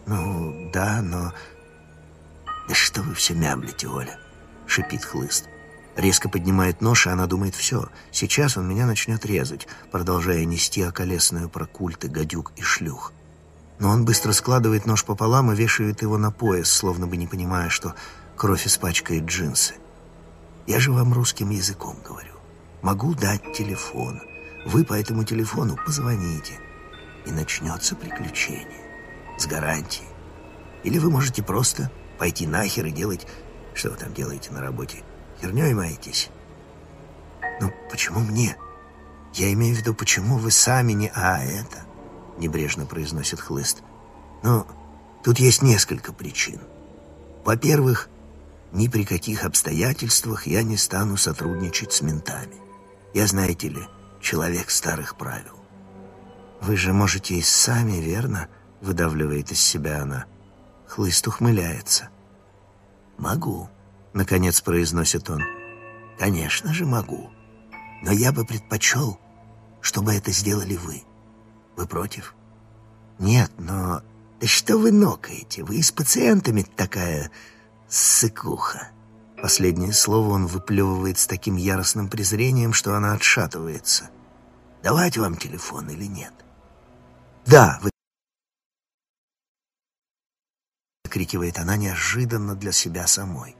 Ну, да, но «Да что вы все мямлите, Оля?» — шипит хлыст. Резко поднимает нож, и она думает, все, сейчас он меня начнет резать, продолжая нести околесную про культы, гадюк и шлюх. Но он быстро складывает нож пополам и вешает его на пояс, словно бы не понимая, что кровь испачкает джинсы. Я же вам русским языком говорю. Могу дать телефон. Вы по этому телефону позвоните. И начнется приключение. С гарантией. Или вы можете просто Пойти нахер и делать... Что вы там делаете на работе? Херней маетесь? Ну, почему мне? Я имею в виду, почему вы сами не... А, это... Небрежно произносит хлыст. Ну, тут есть несколько причин. Во-первых, ни при каких обстоятельствах я не стану сотрудничать с ментами. Я, знаете ли, человек старых правил. Вы же можете и сами, верно? Выдавливает из себя она. Хлыст ухмыляется. «Могу», — наконец произносит он. «Конечно же могу. Но я бы предпочел, чтобы это сделали вы. Вы против?» «Нет, но...» «Да что вы нокаете? Вы с пациентами такая сыкуха». Последнее слово он выплевывает с таким яростным презрением, что она отшатывается. «Давать вам телефон или нет?» «Да, вы выкрикивает она неожиданно для себя самой.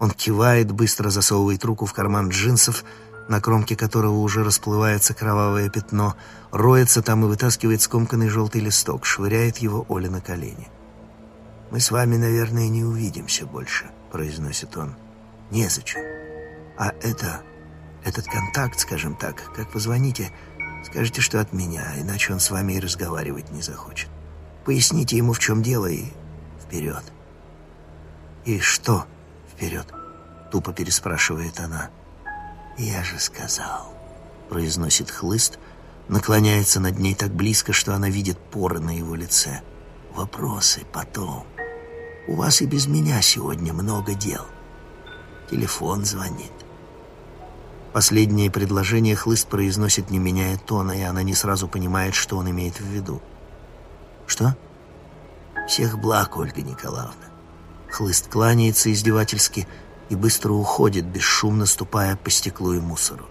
Он кивает, быстро засовывает руку в карман джинсов, на кромке которого уже расплывается кровавое пятно, роется там и вытаскивает скомканный желтый листок, швыряет его Оле на колени. «Мы с вами, наверное, не увидимся больше», — произносит он. «Незачем. А это, этот контакт, скажем так, как позвоните, скажите, что от меня, иначе он с вами и разговаривать не захочет. Поясните ему, в чем дело, и вперед. «И что вперед?» — тупо переспрашивает она. «Я же сказал», — произносит хлыст, наклоняется над ней так близко, что она видит поры на его лице. «Вопросы потом. У вас и без меня сегодня много дел. Телефон звонит». Последнее предложение хлыст произносит, не меняя тона, и она не сразу понимает, что он имеет в виду. «Что?» Всех благ, Ольга Николаевна. Хлыст кланяется издевательски и быстро уходит, бесшумно ступая по стеклу и мусору.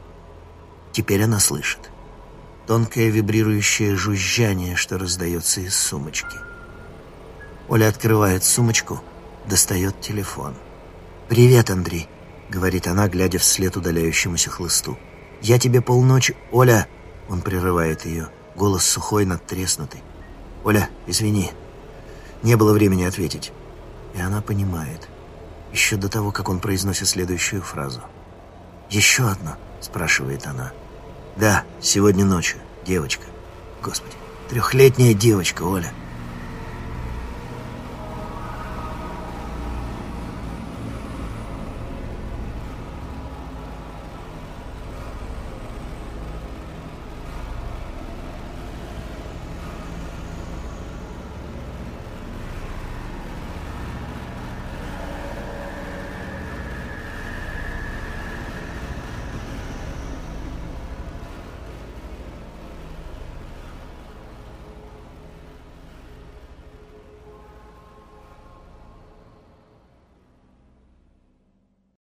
Теперь она слышит. Тонкое вибрирующее жужжание, что раздается из сумочки. Оля открывает сумочку, достает телефон. «Привет, Андрей», — говорит она, глядя вслед удаляющемуся хлысту. «Я тебе полночи...» «Оля!» — он прерывает ее. Голос сухой, надтреснутый. «Оля, извини, не было времени ответить. И она понимает. еще до того, как он произносит следующую фразу. «Еще одна?» — спрашивает она. «Да, сегодня ночью. Девочка. Господи, трехлетняя девочка, Оля.